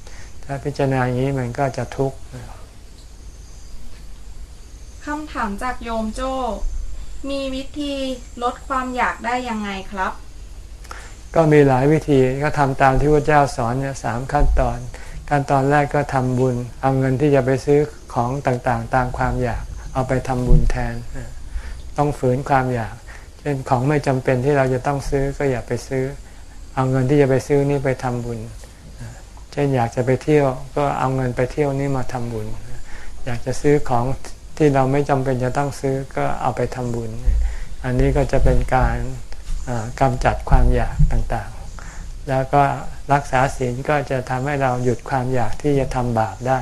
ถ้าพิจารณาอย่างนี้มันก็จะทุกข์คำถามจากโยมโจ้ มีวิธีลดความอยากได้ยังไงครับ ก็มีหลายวิธีก็ทำตามที่พระเจ้าสอนเนี่ยสามขั้นตอน ขั้นตอนแรกก็ทำบุญ เอาเงินที่จะไปซื้อของต่างๆ ตามความอยาก เอาไปทำบุญแทน ต้องฝืนความอยาก เช่นของไม่จำเป็นที่เราจะต้องซื้อก็อย่าไปซื้อ เอาเงินที่จะไปซื้อนี่ไปทำบุญ เช่นอยากจะไปเที่ยวก็เอาเงินไปเที่ยวนี่มาทำบุญ อยากจะซื้อของที่เราไม่จำเป็นจะต้องซื้อก็เอาไปทำบุญ อันนี้ก็จะเป็นการกำจัดความอยากต่างๆ แล้วก็รักษาศีลก็จะทำให้เราหยุดความอยากที่จะทำบาปได้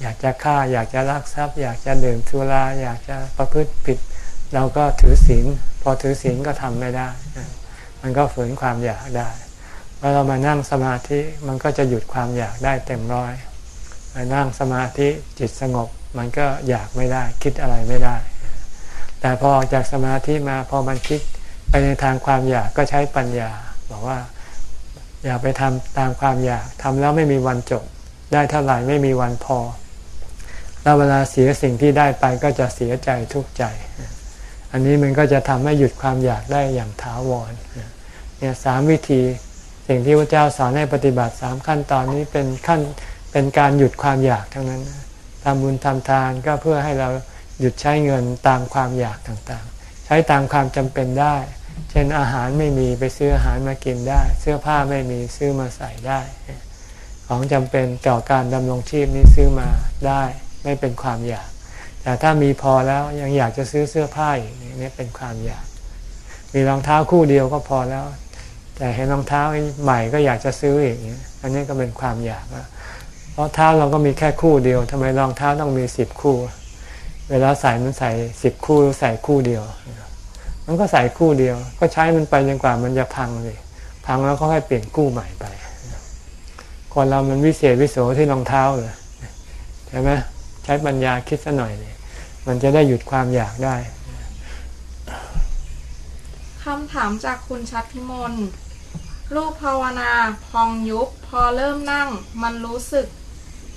อยากจะฆ่าอยากจะลักทรัพย์ อยากจะดื่มสุราอยากจะประพฤติผิด เราก็ถือศีลพอถือศีลก็ทำไม่ได้ มันก็ฝืนความอยากได้พอเรามานั่งสมาธิมันก็จะหยุดความอยากได้เต็มร้อยมานั่งสมาธิจิตสงบ มันก็อยากไม่ได้คิดอะไรไม่ได้ แต่พอออกจากสมาธิมาพอมันคิดไปในทางความอยากก็ใช้ปัญญาบอกว่า อย่าไปทำตามความอยากทำแล้วไม่มีวันจบ ได้เท่าไหร่ไม่มีวันพอ แล้วเวลาเสียสิ่งที่ได้ไปก็จะเสียใจทุกข์ใจ อันนี้มันก็จะทำให้หยุดความอยากได้อย่างถาวรเนี่ยสามวิธีสิ่งที่พระเจ้าสอนให้ปฏิบัติสามขั้นตอนนี้เป็นขั้นเป็นการหยุดความอยากทั้งนั้นทำบุญทำทานก็เพื่อให้เราหยุดใช้เงินตามความอยากต่างๆ ใช้ตามความจำเป็นได้ เช่นอาหารไม่มีไปซื้ออาหารมากินได้ เสื้อผ้าไม่มีซื้อมาใส่ได้ ของจำเป็นต่อการดำรงชีพนี้ซื้อมาได้ ไม่เป็นความอยาก แต่ถ้ามีพอแล้วยังอยากจะซื้อเสื้อผ้าอีกนี่เป็นความอยาก มีรองเท้าคู่เดียวก็พอแล้ว แต่เห็นรองเท้าใหม่ก็อยากจะซื้ออีกอันนี้ก็เป็นความอยากเพราะเท้าเราก็มีแค่คู่เดียวทำไมรองเท้าต้องมีสิบคู่ เวลาใส่มันใส่สิบคู่ใส่คู่เดียว มันก็ใส่คู่เดียว ก็ใช้มันไปจนกว่ามันจะพังเลยพังแล้วก็ให้เปลี่ยนคู่ใหม่ไปคนเรามันวิเศษวิโสที่รองเท้าเลยใช่ไหมใช้ปัญญาคิดสัหน่อยเลยมันจะได้หยุดความอยากได้คำถามจากคุณชัดพิมลรูปภาวนาพองยุบพอเริ่มนั่ง มันรู้สึก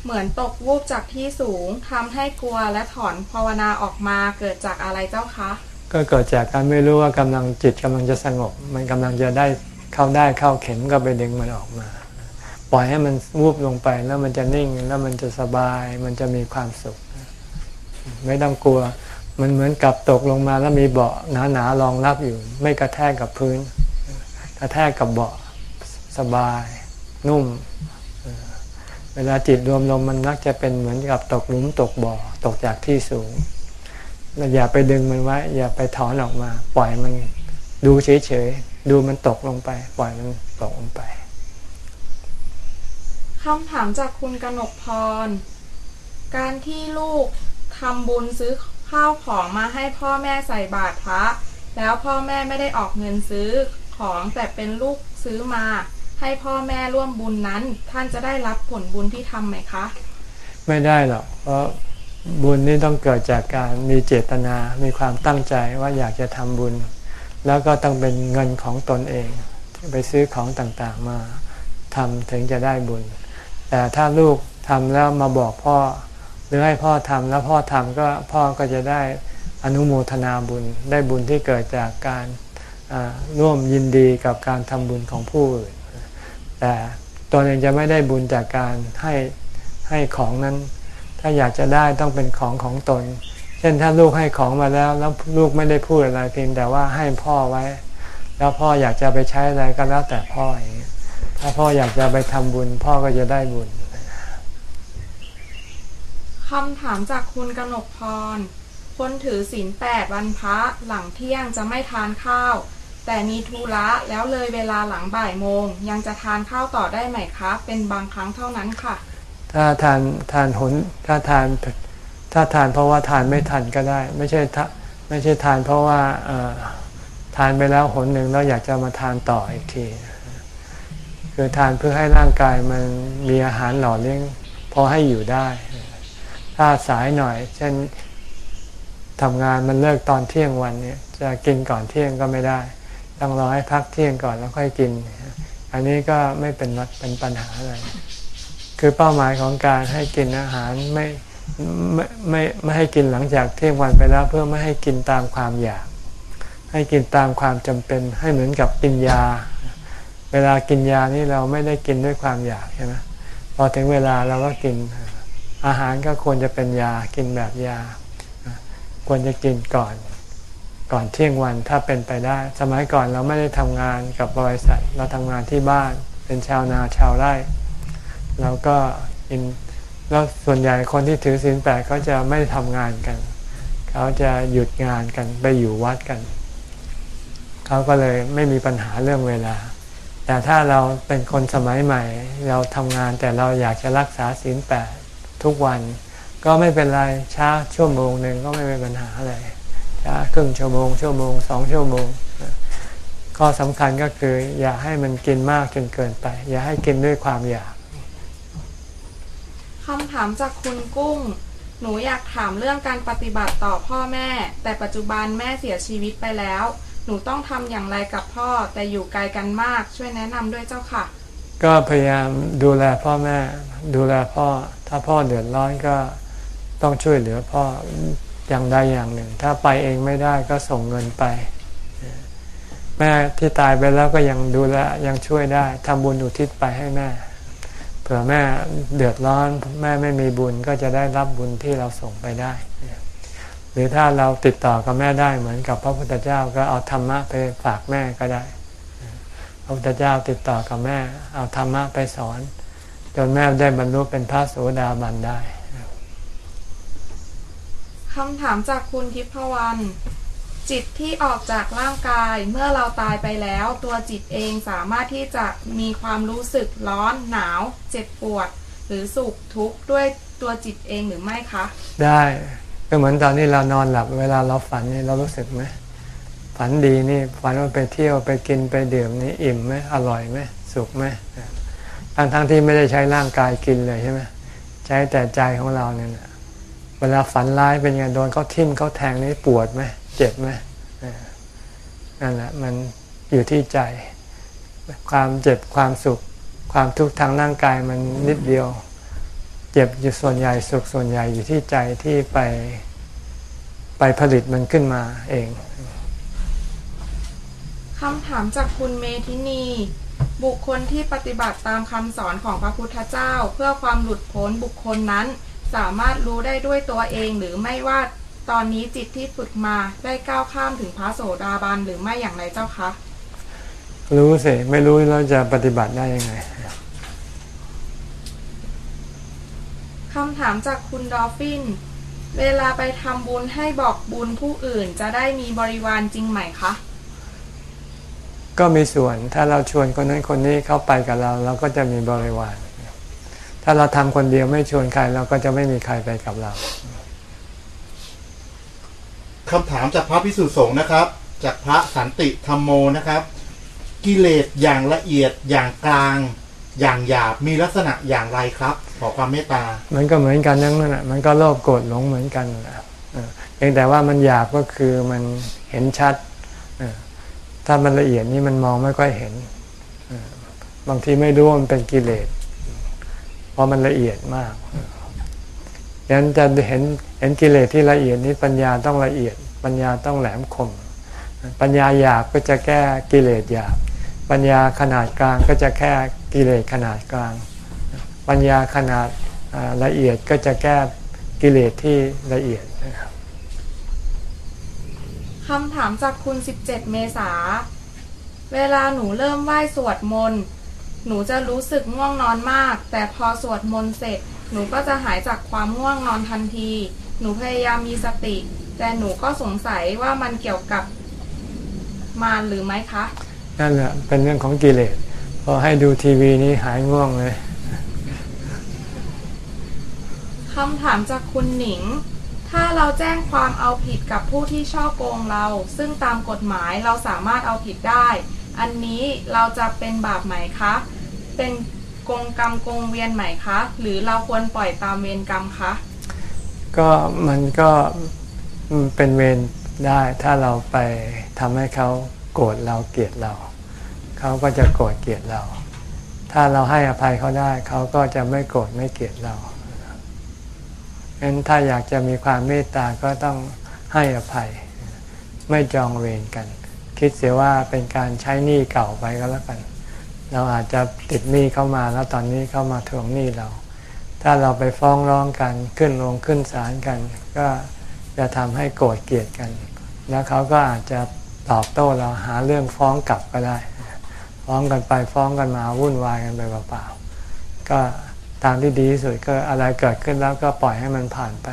เหมือนตกวูบจากที่สูงทำให้กลัวและถอนภาวนาออกมาเกิดจากอะไรเจ้าคะ ก็เกิดจากการไม่รู้ว่ากำลังจิตกำลังจะสงบ มันกำลังจะได้เข้าได้เข้าเข็มก็ไปดึงมันออกมา ปล่อยให้มันวูบลงไปแล้วมันจะนิ่งแล้วมันจะสบาย มันจะมีความสุข ไม่ต้องกลัว มันเหมือนกับตกลงมาแล้วมีเบาะหนาๆรองรับอยู่ ไม่กระแทกกับพื้น กระแทกกับเบาะสบาย นุ่ม เวลาจิตรวมลงมันนักจะเป็นเหมือนกับตกหลุมตกบ่อตกจากที่สูง เราอย่าไปดึงมันไว้ อย่าไปถอนออกมา ปล่อยมันดูเฉยๆ ดูมันตกลงไป ปล่อยมันตกลงไปคำถามจากคุณกนกพร การที่ลูกทำบุญซื้อข้าวของมาให้พ่อแม่ใส่บาตรพระ แล้วพ่อแม่ไม่ได้ออกเงินซื้อของแต่เป็นลูกซื้อมา ให้พ่อแม่ร่วมบุญนั้น ท่านจะได้รับผลบุญที่ทำไหมคะ ไม่ได้หรอกเพราะ บุญนี่ต้องเกิดจากการมีเจตนา มีความตั้งใจว่าอยากจะทำบุญ แล้วก็ต้องเป็นเงินของตนเอง ไปซื้อของต่างๆมาทำถึงจะได้บุญ แต่ถ้าลูกทำแล้วมาบอกพ่อ หรือให้พ่อทำแล้วพ่อทำก็พ่อก็จะได้อนุโมทนาบุญ ได้บุญที่เกิดจากการร่วมยินดีกับการทำบุญของผู้อื่นแต่ตัวเองจะไม่ได้บุญจากการให้ให้ของนั้น ถ้าอยากจะได้ต้องเป็นของของตน เช่นถ้าลูกให้ของมาแล้วแล้วลูกไม่ได้พูดอะไรเพียงแต่ว่าให้พ่อไว้ แล้วพ่ออยากจะไปใช้อะไรก็แล้วแต่พ่ออย่างนี้ถ้าพ่ออยากจะไปทำบุญ พ่อก็จะได้บุญคำถามจากคุณกนกพร คนถือศีลแปดวันพระหลังเที่ยงจะไม่ทานข้าว แต่มีธุระแล้วเลยเวลาหลังบ่ายโมง ยังจะทานข้าวต่อได้ไหมคะ เป็นบางครั้งเท่านั้นค่ะ ถ้าทานทานหนถ้าทานถ้าทานเพราะว่าทานไม่ทันก็ได้ ไม่ใช่ไม่ใช่ทานเพราะว่าทานไปแล้วหนหนึ่งแล้วอยากจะมาทานต่ออีกที คือทานเพื่อให้ร่างกายมันมีอาหารหล่อเลี้ยงพอให้อยู่ได้ ถ้าสายหน่อย เช่นทำงานมันเลิกตอนเที่ยงวันเนี่ย จะกินก่อนเที่ยงก็ไม่ได้ ต้องรอให้พักเที่ยงก่อนแล้วค่อยกิน อันนี้ก็ไม่เป็นเป็นปัญหาอะไร คือเป้าหมายของการให้กินอาหารไม่ไม่ไม่ไม่ให้กินหลังจากเที่ยงวันไปแล้วเพื่อไม่ให้กินตามความอยาก ให้กินตามความจำเป็นให้เหมือนกับกินยา เวลากินยานี่เราไม่ได้กินด้วยความอยากใช่ไหมพอถึงเวลาเราก็กินอาหารก็ควรจะเป็นยากินแบบยา ควรจะกินก่อน ก่อนเที่ยงวันถ้าเป็นไปได้ สมัยก่อนเราไม่ได้ทำงานกับบริษัท เราทำงานที่บ้านเป็นชาวนาชาวไร่ เราก็กินแล้วส่วนใหญ่คนที่ถือศีลแปดเขาจะไม่ทำงานกัน เขาจะหยุดงานกันไปอยู่วัดกัน เขาก็เลยไม่มีปัญหาเรื่องเวลา แต่ถ้าเราเป็นคนสมัยใหม่ เราทำงานแต่เราอยากจะรักษาศีลแปดทุกวัน ก็ไม่เป็นไรช้าชั่วโมงหนึ่งก็ไม่เป็นปัญหาอะไรช้าครึ่งชั่วโมงชั่วโมงสองชั่วโมงข้อสำคัญก็คือ อย่าให้มันกินมากจนเกินไป อย่าให้กินด้วยความอยาก คำถามจากคุณกุ้ง หนูอยากถามเรื่องการปฏิบัติต่อพ่อแม่ แต่ปัจจุบันแม่เสียชีวิตไปแล้ว หนูต้องทำอย่างไรกับพ่อ แต่อยู่ไกลกันมาก ช่วยแนะนำด้วยเจ้าค่ะ ก็พยายามดูแลพ่อแม่ ดูแลพ่อ ถ้าพ่อเดือดร้อนก็ต้องช่วยเหลือพ่ออย่างใดอย่างหนึ่ง ถ้าไปเองไม่ได้ก็ส่งเงินไป แม่ที่ตายไปแล้วก็ยังดูแลยังช่วยได้ทำบุญอุทิศไปให้แม่ เผื่อแม่เดือดร้อนแม่ไม่มีบุญก็จะได้รับบุญที่เราส่งไปได้ หรือถ้าเราติดต่อกับแม่ได้เหมือนกับพระพุทธเจ้าก็เอาธรรมะไปฝากแม่ก็ได้ พระพุทธเจ้าติดต่อกับแม่ เอาธรรมะไปสอน จนแม่ได้บรรลุเป็นพระโสดาบันได้คำถามจากคุณทิพวรรณ จิตที่ออกจากร่างกายเมื่อเราตายไปแล้ว ตัวจิตเองสามารถที่จะมีความรู้สึกร้อนหนาว เจ็บปวด หรือสุขทุกข์ด้วยตัวจิตเองหรือไม่คะ ได้ก็เหมือนตอนนี้เรานอนหลับเวลาเราฝันนี่เรารู้สึกไหมฝันดีนี่ฝันว่าไปเที่ยวไปกินไปดื่มนี่อิ่มไหมอร่อยไหมสุขไหมทั้งทั้งที่ไม่ได้ใช้ร่างกายกินเลยใช่ไหมใช้แต่ใจของเราเนี่ยเวลาฝันร้ายเป็นไงโดนเขาทิ่มเขาแทงนี่ปวดไหม เจ็บไหมนั่นแหละมันอยู่ที่ใจ ความเจ็บความสุข ความทุกข์ทางร่างกายมันนิดเดียว เจ็บอยู่ส่วนใหญ่สุขส่วนใหญ่อยู่ที่ใจที่ไปไปผลิตมันขึ้นมาเองคำถามจากคุณเมธินี บุคคลที่ปฏิบัติตามคำสอนของพระพุทธเจ้า เพื่อความหลุดพ้นบุคคลนั้น สามารถรู้ได้ด้วยตัวเองหรือไม่ว่า ตอนนี้จิตที่ฝึกมาได้ก้าวข้ามถึงพระโสดาบันหรือไม่อย่างไรเจ้าคะ รู้สิไม่รู้แล้วจะปฏิบัติได้ยังไงคำถามจากคุณดอฟฟิน เวลาไปทำบุญให้บอกบุญผู้อื่นจะได้มีบริวารจริงไหมคะ ก็มีส่วนถ้าเราชวนคนนั้นคนนี้เข้าไปกับเรา เราก็จะมีบริวาร ถ้าเราทำคนเดียวไม่ชวนใครเราก็จะไม่มีใครไปกับเรา คำถามจากพระพิสุสงฆ์นะครับ จากพระสันติธรรมโมนะครับ กิเลสอย่างละเอียดอย่างกลาง อย่างหยาบมีลักษณะอย่างไรครับ ขอความเมตตา มันก็เหมือนกันนั่นแหละมันก็โลภโกรธหลงเหมือนกันนะเออเพียงแต่ว่ามันหยาบก็คือมันเห็นชัดถ้ามันละเอียดนี่มันมองไม่ค่อยเห็นบางทีไม่รู้ว่ามันเป็นกิเลสเพราะมันละเอียดมาก ดังนั้นจะเห็นเห็นกิเลสที่ละเอียดนี้ปัญญาต้องละเอียด ปัญญาต้องแหลมคม ปัญญาหยาบก็จะแก้กิเลสหยาบ ปัญญาขนาดกลางก็จะแก้กิเลสขนาดกลาง ปัญญาขนาดละเอียดก็จะแก้กิเลสที่ละเอียดนะครับคำถามจากคุณ 17 เมษา เวลาหนูเริ่มไหว้สวดมนต์ หนูจะรู้สึกง่วงนอนมาก แต่พอสวดมนต์เสร็จ หนูก็จะหายจากความง่วงนอนทันที หนูพยายามมีสติ แต่หนูก็สงสัยว่ามันเกี่ยวกับมารหรือไม่คะ นั่นแหละเป็นเรื่องของกิเลส พอให้ดูทีวีนี้หายง่วงเลยคำถามจากคุณหนิง ถ้าเราแจ้งความเอาผิดกับผู้ที่ช่อโกงเรา ซึ่งตามกฎหมายเราสามารถเอาผิดได้ อันนี้เราจะเป็นบาปไหมคะ เป็น กงกรรมกงเวียนไหมคะ หรือเราควรปล่อยตามเวรกรรมคะ ก็มันก็เป็นเวรได้ถ้าเราไปทำให้เขาโกรธเราเกลียดเรา เขาก็จะโกรธเกลียดเรา ถ้าเราให้อภัยเขาได้ เขาก็จะไม่โกรธไม่เกลียดเรางั้นถ้าอยากจะมีความเมตตาก็ต้องให้อภัย ไม่จองเวรกัน คิดเสียว่าเป็นการใช้หนี้เก่าไปก็แล้วกัน เราอาจจะติดหนี้เข้ามาแล้วตอนนี้เข้ามาทวงหนี้เรา ถ้าเราไปฟ้องร้องกันขึ้นลงขึ้นศาลกัน ก็จะทำให้โกรธเกลียดกัน แล้วเขาก็อาจจะตอบโต้เราหาเรื่องฟ้องกลับก็ได้ ฟ้องกันไปฟ้องกันมาวุ่นวายกันไปเปล่าๆก็ทางที่ดีที่สุดก็อะไรเกิดขึ้นแล้วก็ปล่อยให้มันผ่านไป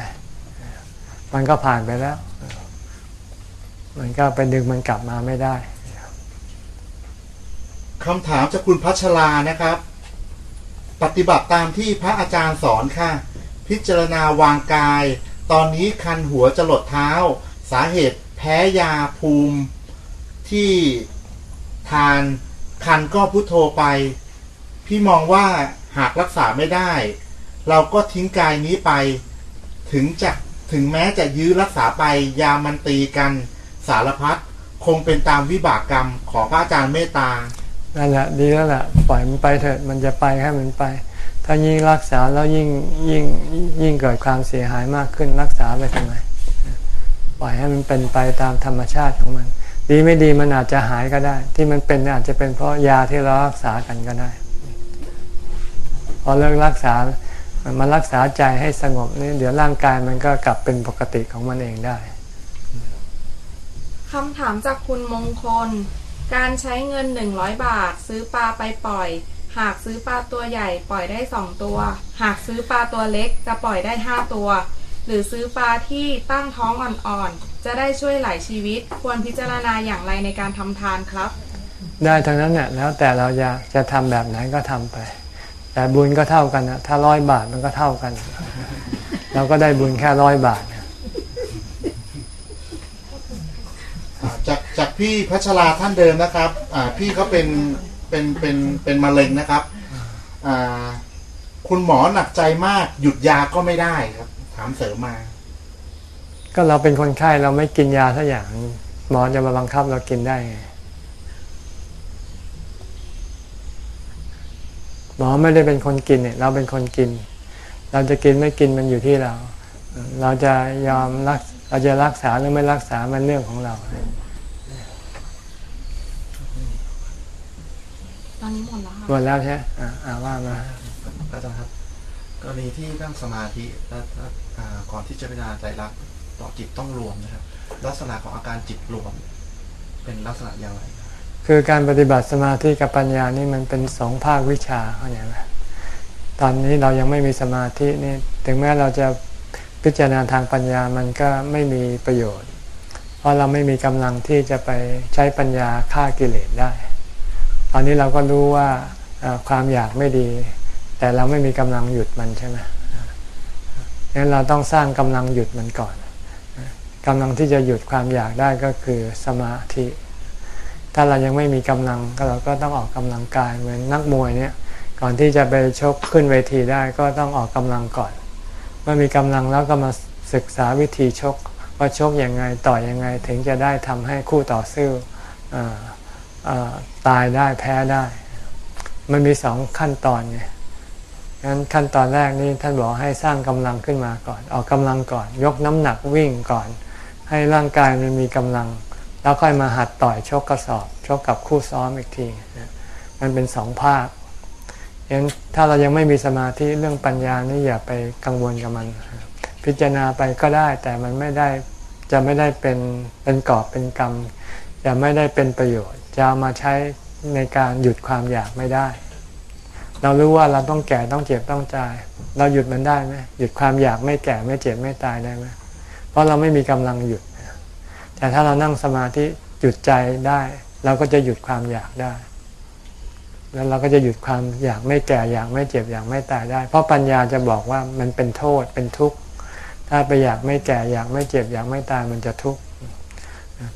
มันก็ผ่านไปแล้ว มันก็ไปดึงมันกลับมาไม่ได้ คำถามจากคุณพัชรานะครับ ปฏิบัติตามที่พระอาจารย์สอนค่ะ พิจารณาวางกาย ตอนนี้คันหัวจรดเท้า สาเหตุแพ้ยาภูมิที่ทานคันก็พุโทโธไป พี่มองว่าหากรักษาไม่ได้ เราก็ทิ้งกายนี้ไป ถึงจะถึงแม้จะยื้อรักษาไปยามันตีกันสารพัดคงเป็นตามวิบากกรรมขอพระอาจารย์เมตตา นั่นแหละดีแล้วแหละปล่อยมันไปเถิดมันจะไปให้มันไป ถ้ายิ่งรักษาแล้วยิ่งยิ่งยิ่งเกิดความเสียหายมากขึ้นรักษาไปทำไม ปล่อยให้มันเป็นไปตามธรรมชาติของมัน ดีไม่ดีมันอาจจะหายก็ได้ ที่มันเป็นอาจจะเป็นเพราะยาที่เรารักษากันก็ได้ พอเลิกรักษามันรักษาใจให้สงบนี่เดี๋ยวร่างกายมันก็กลับเป็นปกติของมันเองได้คำถามจากคุณมงคล การใช้เงิน 100 บาท ซื้อปลาไปปล่อย หากซื้อปลาตัวใหญ่ปล่อยได้ 2 ตัว หากซื้อปลาตัวเล็กจะปล่อยได้ 5 ตัว หรือซื้อปลาที่ตั้งท้องอ่อนๆ จะได้ช่วยหลายชีวิต ควรพิจารณาอย่างไรในการทำทานครับ ได้ทั้งนั้นเนี่ยแล้วแต่เราอยากจะทำแบบไหนก็ทำไป แต่บุญก็เท่ากันนะถ้าร้อยบาทมันก็เท่ากัน เราก็ได้บุญแค่ร้อยบาทนะ อ่า จากจากพี่พัชราท่านเดิมนะครับอ่าพี่เขาเป็นเป็นเป็นเป็นมะเร็งนะครับอ่าคุณหมอหนักใจมากหยุดยาก็ไม่ได้ครับ ถามเสริมมา ก็เราเป็นคนไข้เราไม่กินยาสักอย่าง หมอจะมาบังคับเรากินได้ไงหมอไม่ได้เป็นคนกินเนี่ย เราเป็นคนกิน เราจะกินไม่กินมันอยู่ที่เรา เราจะยอมรักเราจะรักษาหรือไม่รักษามันเรื่องของเรา ตอนนี้หมดแล้วค่ะหมดแล้วใช่ไหมอ่าอ่าว่ามาอาจารย์ครับกรณีที่นั่งสมาธิแล้วแล้วอ่าก่อนที่จะพิจารณาใจรักต่อจิตต้องรวมนะครับ ลักษณะของอาการจิตรวม เป็นลักษณะอย่างไร คือการปฏิบัติสมาธิกับปัญญานี่มันเป็นสองภาควิชาเข้าใจไหมตอนนี้เรายังไม่มีสมาธินี่ถึงแม้เราจะพิจารณาทางปัญญามันก็ไม่มีประโยชน์ เพราะเราไม่มีกำลังที่จะไปใช้ปัญญาฆ่ากิเลสได้ ตอนนี้เราก็รู้ว่าความอยากไม่ดี แต่เราไม่มีกำลังหยุดมันใช่ไหมงั้นเราต้องสร้างกำลังหยุดมันก่อนกำลังที่จะหยุดความอยากได้ก็คือสมาธิ ถ้าเรายังไม่มีกำลังก็เราก็ต้องออกกำลังกายเหมือนนักมวยเนี่ยก่อนที่จะไปชกขึ้นเวทีได้ก็ต้องออกกำลังก่อน เมื่อมีกำลังแล้วก็มาศึกษาวิธีชกว่าชกยังไงต่อยยังไงถึงจะได้ทำให้คู่ต่อสู้อ่อเอ่อ ตายได้แพ้ได้ มันมีสองขั้นตอนไงงั้นขั้นตอนแรกนี่ท่านบอกให้สร้างกำลังขึ้นมาก่อน ออกกำลังก่อน ยกน้ำหนักวิ่งก่อน ให้ร่างกายมันมีกำลัง แล้วค่อยมาหัดต่อยชกกระสอบชกกับคู่ซ้อมอีกทีมันเป็นสองภาคฉะนั้นถ้าเรายังไม่มีสมาธิเรื่องปัญญานี่อย่าไปกังวลกับมัน พิจารณาไปก็ได้แต่มันไม่ได้จะไม่ได้เป็นเป็นกอบเป็นกรรม จะไม่ได้เป็นประโยชน์ จะเอามาใช้ในการหยุดความอยากไม่ได้ เรารู้ว่าเราต้องแก่ต้องเจ็บต้องตาย เราหยุดมันได้ไหมหยุดความอยากไม่แก่ไม่เจ็บไม่ตายได้ไหมเพราะเราไม่มีกำลังหยุด แต่ถ้าเรานั่งสมาธิหยุดใจได้ เราก็จะหยุดความอยากได้ แล้วเราก็จะหยุดความอยากไม่แก่อยากไม่เจ็บอยากไม่ตายได้ เพราะปัญญาจะบอกว่ามันเป็นโทษเป็นทุกข์ถ้าไปอยากไม่แก่อยากไม่เจ็บอยากไม่ตายมันจะทุกข์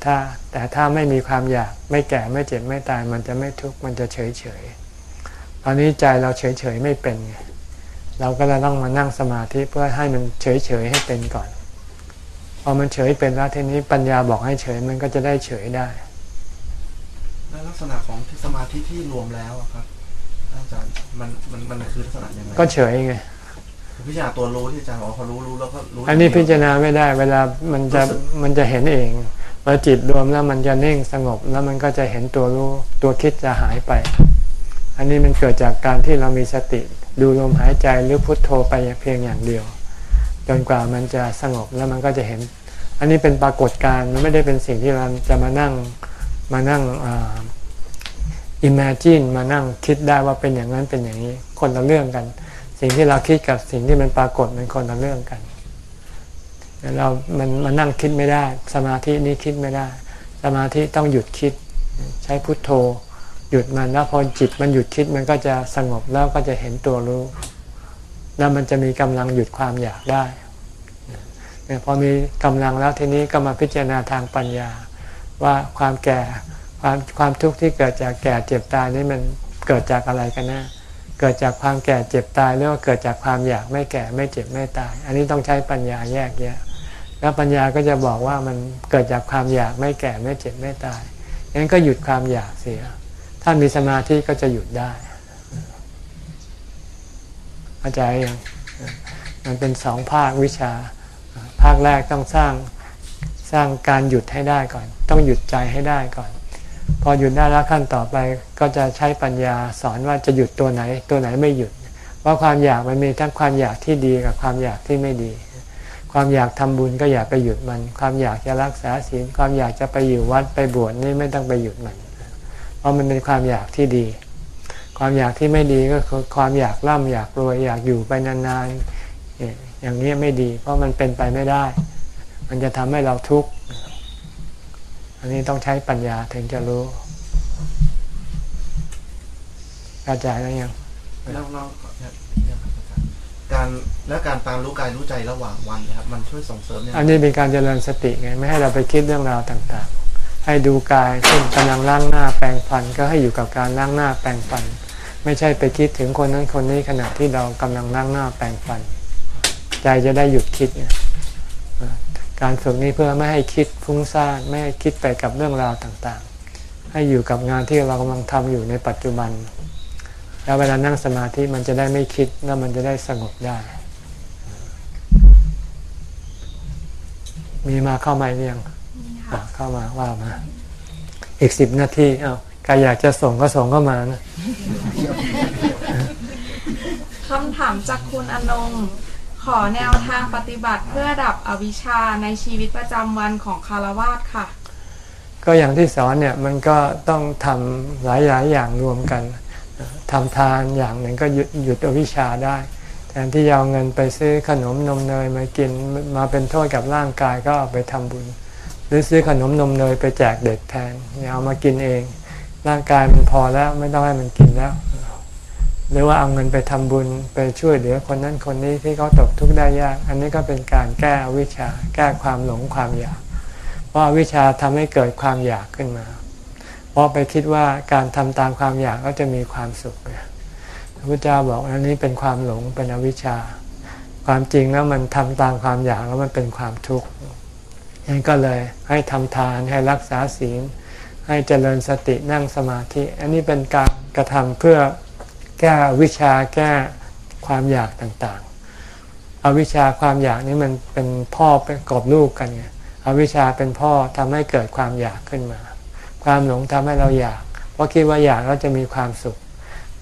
ถ้าแต่ถ้าไม่มีความอยากไม่แก่ไม่เจ็บไม่ตาย มันจะไม่ทุกข์มันจะเฉยเฉยตอนนี้ใจเราเฉยเฉยไม่เป็นไงเราก็เลยต้องมานั่งสมาธิเพื่อให้มันเฉยเฉยให้เป็นก่อนพอมันเฉยเป็นแล้วทีนี้ปัญญาบอกให้เฉยมันก็จะได้เฉยได้และลักษณะของที่สมาธิที่รวมแล้วอะครับอาจารย์มันมันมันคือลักษณะยังไงก็เฉยไงพิจารณาตัวรู้ที่อาจารย์บอกว่าพอรู้รู้แล้วก็รู้อันนี้พิจารณาไม่ได้ เวลามันจะมันจะเห็นเอง พอจิตรวมแล้วมันจะนิ่งสงบแล้วมันก็จะเห็นตัวรู้ตัวคิดจะหายไป อันนี้มันเกิดจากการที่เรามีสติ ดูลมหายใจหรือพุทโธไปเพียงอย่างเดียว จนกว่ามันจะสงบแล้วมันก็จะเห็น อันนี้เป็นปรากฏการณ์มันไม่ได้เป็นสิ่งที่เราจะมานั่งมานั่ง imagine มานั่งคิดได้ว่าเป็นอย่างนั้นเป็นอย่างนี้คนละเรื่องกัน สิ่งที่เราคิดกับสิ่งที่มันปรากฏมันคนละเรื่องกัน เรามันมันนั่งคิดไม่ได้ สมาธินี้คิดไม่ได้ สมาธิต้องหยุดคิด ใช้พุทโธ หยุดมันแล้วพอจิตมันหยุดคิดมันก็จะสงบแล้วก็จะเห็นตัวรู้ แล้วมันจะมีกำลังหยุดความอยากได้เนี่ยพอมีกำลังแล้วทีนี้ก็มาพิจารณาทางปัญญา ว่าความแก่ความความทุกข์ที่เกิดจากแก่เจ็บตายนี่มันเกิดจากอะไรกันนะเกิดจากความแก่เจ็บตายหรือว่าเกิดจากความอยากไม่แก่ไม่เจ็บไม่ตาย อันนี้ต้องใช้ปัญญาแยกแยะ แล้วปัญญาก็จะบอกว่ามันเกิดจากความอยากไม่แก่ไม่เจ็บไม่ตายงั้นก็หยุดความอยากเสีย ถ้ามีสมาธิก็จะหยุดได้เข้าใจยังมันเป็นสองภาควิชา ภาคแรกต้องสร้างสร้างการหยุดให้ได้ก่อน ต้องหยุดใจให้ได้ก่อน พอหยุดได้แล้วขั้นต่อไปก็จะใช้ปัญญาสอนว่าจะหยุดตัวไหน ตัวไหนไม่หยุดว่าความอยากมันมีทั้งความอยากที่ดีกับความอยากที่ไม่ดี ความอยากทำบุญก็อย่าไปหยุดมัน ความอยากจะรักษาศีลความอยากจะไปอยู่วัดไปบวชนี่ไม่ต้องไปหยุดมัน เพราะมันเป็นความอยากที่ดี ความอยากที่ไม่ดีก็คือความอยากร่ำอยากรวยอยากอยู่ไปนานๆอย่างนี้ไม่ดี เพราะมันเป็นไปไม่ได้ มันจะทำให้เราทุกข์อันนี้ต้องใช้ปัญญาถึงจะรู้เข้าใจแล้วยังแล้วเราเนี่ยครับอาจารย์ การและการตามรู้กายรู้ใจระหว่างวันนะครับมันช่วยส่งเสริมเนี่ยอันนี้เป็นการเจริญสติไงไม่ให้เราไปคิดเรื่องราวต่างๆ ให้ดูกายเช่นกำลังล้างหน้าแปรงฟันก็ให้อยู่กับการล้างหน้าแปรงฟัน ไม่ใช่ไปคิดถึงคนนั้นคนนี้ขณะที่เรากำลังล้างหน้าแปรงฟัน ใจจะได้หยุดคิดไงอ่าการฝึกนี้เพื่อไม่ให้คิดฟุ้งซ่านไม่ให้คิดไปกับเรื่องราวต่างๆ ให้อยู่กับงานที่เรากำลังทำอยู่ในปัจจุบัน แล้วเวลานั่งสมาธิมันจะได้ไม่คิดแล้วมันจะได้สงบได้ มีมาเข้ามาหรือยังนี่อะค่ะเข้ามาว่ามา อีกสิบนาทีเอา้าใครอยากจะส่งก็ส่งเข้ามานะคำถามจากคุณอนงขอแนวทางปฏิบัติเพื่อดับอวิชชาในชีวิตประจำวันของคารวาสค่ะ ก็อย่างที่สอนเนี่ยมันก็ต้องทำหลายๆอย่างรวมกัน ทำทานอย่างหนึ่งก็หยุดหยุดอวิชชาได้ แทนที่จะเอาเงินไปซื้อขนมนมเนยมากินมาเป็นโทษกับร่างกายก็เอาไปทำบุญ หรือซื้อขนมนมเนยไปแจกเด็กแทนอย่าเอามากินเอง ร่างกายมันพอแล้วไม่ต้องให้มันกินแล้ว หรือว่าเอาเงินไปทำบุญไปช่วยเหลือคนนั้นคนนี้ที่เขาตกทุกข์ได้ยาก อันนี้ก็เป็นการแก้อวิชชา แก้ความหลงความอยาก เพราะอวิชชาทำให้เกิดความอยากขึ้นมา เพราะไปคิดว่าการทำตามความอยากก็จะมีความสุขเนี่ยพระพุทธเจ้าบอกอันนี้เป็นความหลงเป็นอวิชชา ความจริงแล้วมันทำตามความอยากแล้วมันเป็นความทุกข์งั้นก็เลยให้ทำทานให้รักษาศีล ให้เจริญสตินั่งสมาธิ อันนี้เป็นการกระทำเพื่อแก้วิชาแก้ความอยากต่างๆอวิชชาความอยากนี้มันเป็นพ่อเป็นกอบลูกกันไงอวิชชาเป็นพ่อทำให้เกิดความอยากขึ้นมา ความหลงทำให้เราอยาก เพราะคิดว่าอยากแล้วจะมีความสุข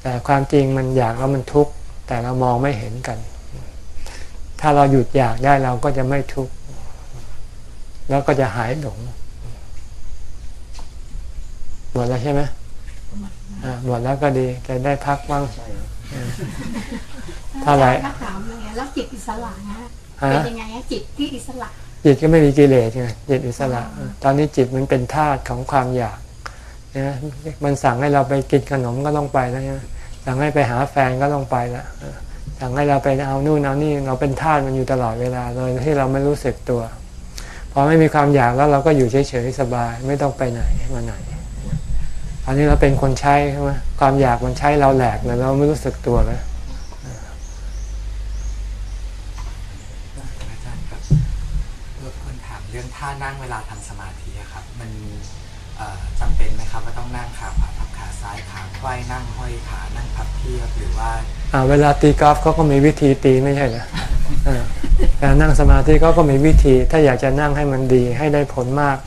แต่ความจริงมันอยากแล้วมันทุกข์แต่เรามองไม่เห็นกัน ถ้าเราหยุดอยากได้เราก็จะไม่ทุกข์แล้วก็จะหายหลงหมดแล้วใช่ไหมอ่าหมดแล้วก็ดีจะได้พักบ้างเท่าไหร่ถ้าถามยังไงแล้วจิตอิสระนะฮะเป็นยังไงอะจิตที่อิสระ จิตก็ไม่มีกิเลสไงจิตอิสระ ตอนนี้จิตมันเป็นธาตุของความอยากนะมันสั่งให้เราไปกินขนมก็ต้องไปแล้วนะสั่งให้ไปหาแฟนก็ต้องไปแล้วสั่งให้เราไปเอานู่นเอานี่เราเป็นทาสมันอยู่ตลอดเวลาเลยที่เราไม่รู้สึกตัวพอไม่มีความอยากแล้วเราก็อยู่เฉยๆสบาย ไม่ต้องไปไหนมาไหนอันนี้เราเป็นคนใช้ใช่ไหมความอยากมันใช้เราแหลกเลยเราไม่รู้สึกตัวเลย อาจารย์ครับรบกวนถามเรื่อง ท่านั่งเวลาทำสมาธิอะครับ มันเอ่อจำเป็นไหมครับว่าต้องนั่งขาขวาทับขาซ้ายขาไขว้นั่งห้อยขานั่งพับเพียบหรือว่าอ่าเวลาตีกอล์ฟเขาก็มีวิธีตีไม่ใช่เหรออ่าการนั่งสมาธิเขาก็มีวิธี ถ้าอยากจะนั่งให้มันดีให้ได้ผลมาก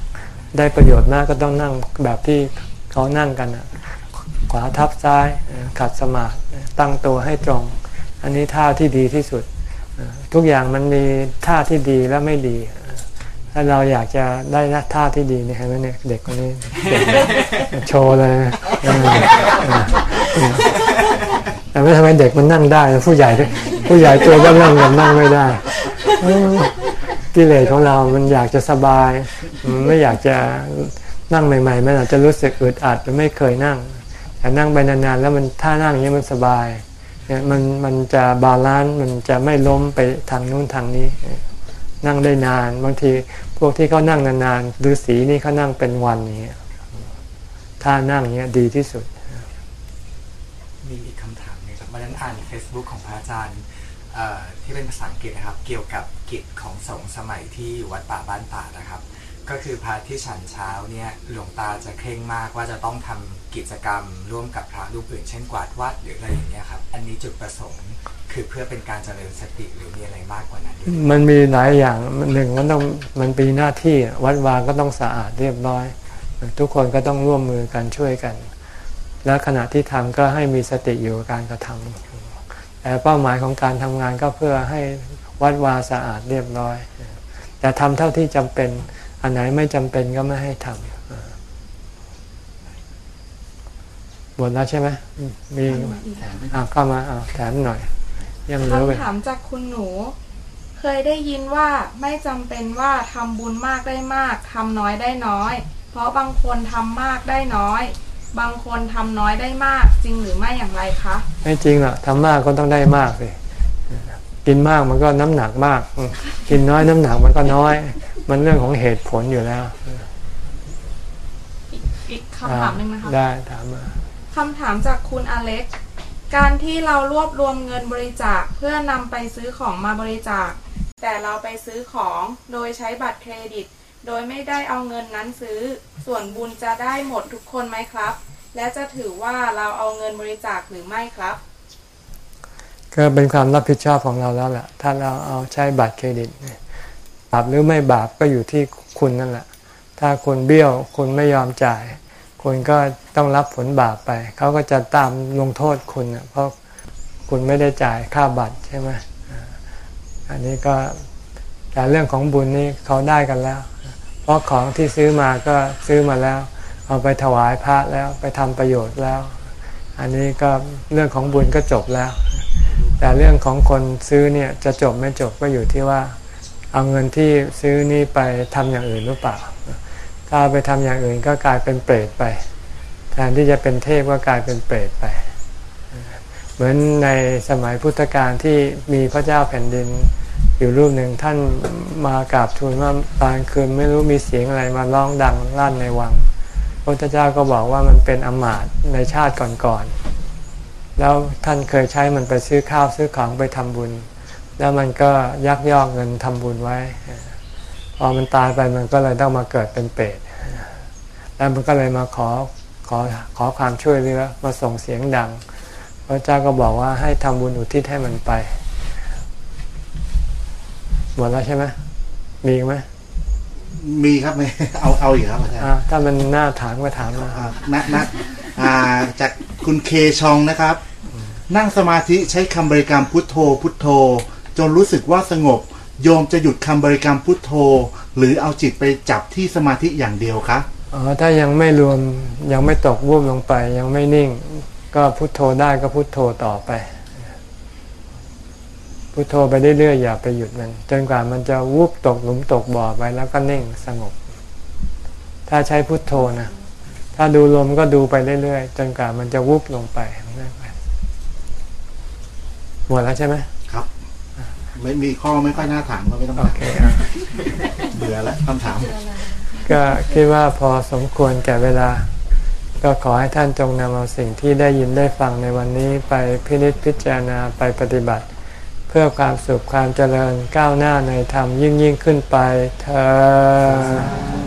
ได้ประโยชน์มากก็ต้องนั่งแบบที่เขานั่งกันอะขวาทับซ้ายเอ่อขัดสมาธิตั้งตัวให้ตรง อันนี้ท่าที่ดีที่สุดอ่าทุกอย่างมันมีท่าที่ดีและไม่ดีอ่า ถ้าเราอยากจะได้ท่าที่ดีเนี่ยเห็นไหมเนี่ยเด็กคนนี้เด็กโชว์เลยนะเออเออแต่ไม่ทำไมเด็กมันนั่งได้ ผู้ใหญ่ผู้ใหญ่ตัวก็นั่งกันนั่งไม่ได้เออกิเลสของเรา มันอยากจะสบายมันไม่อยากจะนั่งใหม่ๆมันอาจจะรู้สึกอึดอัดมันไม่เคยนั่งแต่นั่งไปนานๆแล้วมันท่านั่งอย่างนี้มันสบายเนี่ยมันมันจะ balance มันจะไม่ล้มไปทางนู้นทางนี้ นั่งได้นานบางที พวกที่เขานั่งนานๆฤาษีนี่เขานั่งเป็นวันนี้ท่านั่งเนี้ยดีที่สุด มีอีกคำถามนึงครับวันนั้นอ่าน Facebook ของพระอาจารย์ที่เป็นภาษาอังกฤษนะครับ เกี่ยวกับกิจของสงฆ์สมัยที่อยู่วัดป่าบ้านตาดนะครับ ก็คือพระที่ฉันเช้าเนี่ยหลวงตาจะเคร่งมากว่าจะต้องทำกิจกรรม ร่วมกับพระรูปอื่นเช่นกวาดวัดหรืออะไรอย่างเงี้ยครับ อันนี้จุดประสงค์คือเพื่อเป็นการเจริญสติหรือมีอะไรมากกว่านั้นด้วยมันมีหลายอย่างหนึ่งมันต้องมันเป็นหน้าที่วัดวาก็ต้องสะอาดเรียบร้อย ทุกคนก็ต้องร่วมมือกันช่วยกัน แล้วขณะที่ทำก็ให้มีสติอยู่กับการกระทำแต่เป้าหมายของการทำงานก็เพื่อให้วัดวาสะอาดเรียบร้อย แต่ทำเท่าที่จำเป็น อันไหนไม่จำเป็นก็ไม่ให้ทำหมดแล้วใช่ไหมมีอ่าเข้ามาอ่าแถมหน่อย ยังเหลือไว้คำถามจากคุณหนูยได้ยินว่าไม่จำเป็นว่าทำบุญมากได้มากทำน้อยได้น้อย เพราะบางคนทำมากได้น้อยบางคนทำน้อยได้มากจริงหรือไม่อย่างไรคะไม่จริงหรอกทำมากก็ต้องได้มากสิกินมากมันก็น้ำหนักมากอืมกินน้อยน้ำหนักมันก็น้อย มันเรื่องของเหตุผลอยู่แล้วอีกอีกคำถามหนึ่งนะคะได้ถามมาคำถามจากคุณอเล็ก การที่เรารวบรวมเงินบริจาคเพื่อนำไปซื้อของมาบริจาค แต่เราไปซื้อของโดยใช้บัตรเครดิต โดยไม่ได้เอาเงินนั้นซื้อ ส่วนบุญจะได้หมดทุกคนไหมครับ และจะถือว่าเราเอาเงินบริจาคหรือไม่ครับ ก็เป็นความรับผิดชอบของเราแล้วแหละถ้าเราเอาใช้บัตรเครดิตเนี่ย บาปหรือไม่บาปก็อยู่ที่คุณนั่นแหละ ถ้าคุณเบี้ยวคุณไม่ยอมจ่าย คุณก็ต้องรับผลบาปไป เขาก็จะตามลงโทษคุณน่ะเพราะคุณไม่ได้จ่ายค่าบัตรใช่ไหมอันนี้ก็แต่เรื่องของบุญนี่เขาได้กันแล้ว เพราะของที่ซื้อมาก็ซื้อมาแล้ว เอาไปถวายพระแล้วไปทำประโยชน์แล้ว อันนี้ก็เรื่องของบุญก็จบแล้ว แต่เรื่องของคนซื้อเนี่ยจะจบไม่จบก็อยู่ที่ว่า เอาเงินที่ซื้อนี่ไปทำอย่างอื่นหรือเปล่า ถ้าไปทำอย่างอื่นก็กลายเป็นเปรตไป แทนที่จะเป็นเทพก็กลายเป็นเปรตไป เหมือนในสมัยพุทธกาลที่มีพระเจ้าแผ่นดินอยู่รูปหนึ่งท่านมากราบทูลว่าตอนคืนไม่รู้มีเสียงอะไรมาร้องดังลั่นในวัง พระพุทธเจ้าก็บอกว่ามันเป็นอมาตย์ในชาติก่อนๆแล้วท่านเคยใช้มันไปซื้อข้าวซื้อของไปทำบุญ แล้วมันก็ยักยอกเงินทำบุญไว้ พอมันตายไปมันก็เลยต้องมาเกิดเป็นเปรตแล้วมันก็เลยมาขอขอขอความช่วยเหลือมาส่งเสียงดัง พระเจ้าก็บอกว่าให้ทำบุญอุทิศให้มันไป หมดแล้วใช่ไหมมีอีกไหมมีครับไหมเอาเอาอีกครับอาจารย์อ่าถ้ามันน่าถามก็ถามมาอ่านะนะอ่าจากคุณเคชองนะครับ นั่งสมาธิใช้คำบริกรรมพุทโธพุทโธ จนรู้สึกว่าสงบ โยมจะหยุดคำบริกรรมพุทโธ หรือเอาจิตไปจับที่สมาธิอย่างเดียวคะอ๋อถ้ายังไม่รวมยังไม่ตกวูบลงไป ยังไม่นิ่ง ก็พุโทโธได้ก็พุโทโธต่อไป พุโทโธไปเรื่อยๆอย่าไปหยุดมันจนกว่ามันจะวูบตกหลุมตกบ่อไปแล้วก็นิ่งสงบ ถ้าใช้พุโทโธนะถ้าดูลมก็ดูไปเรื่อยๆจนกว่ามันจะวูบลงไปหมดแล้วใช่ไหม ไม่มีข้อไม่ค่อยน่าถามก็ไม่ต้องโอถามเคอะเบื่อแล้วคำถาม ก็คิดว่าพอสมควรแก่เวลา ก็ขอให้ท่านจงนำเอาสิ่งที่ได้ยินได้ฟังในวันนี้ไปพินิจพิจารณาไปปฏิบัติ เพื่อความสุขความเจริญก้าวหน้าในธรรมยิ่งยิ่งขึ้นไปเธอ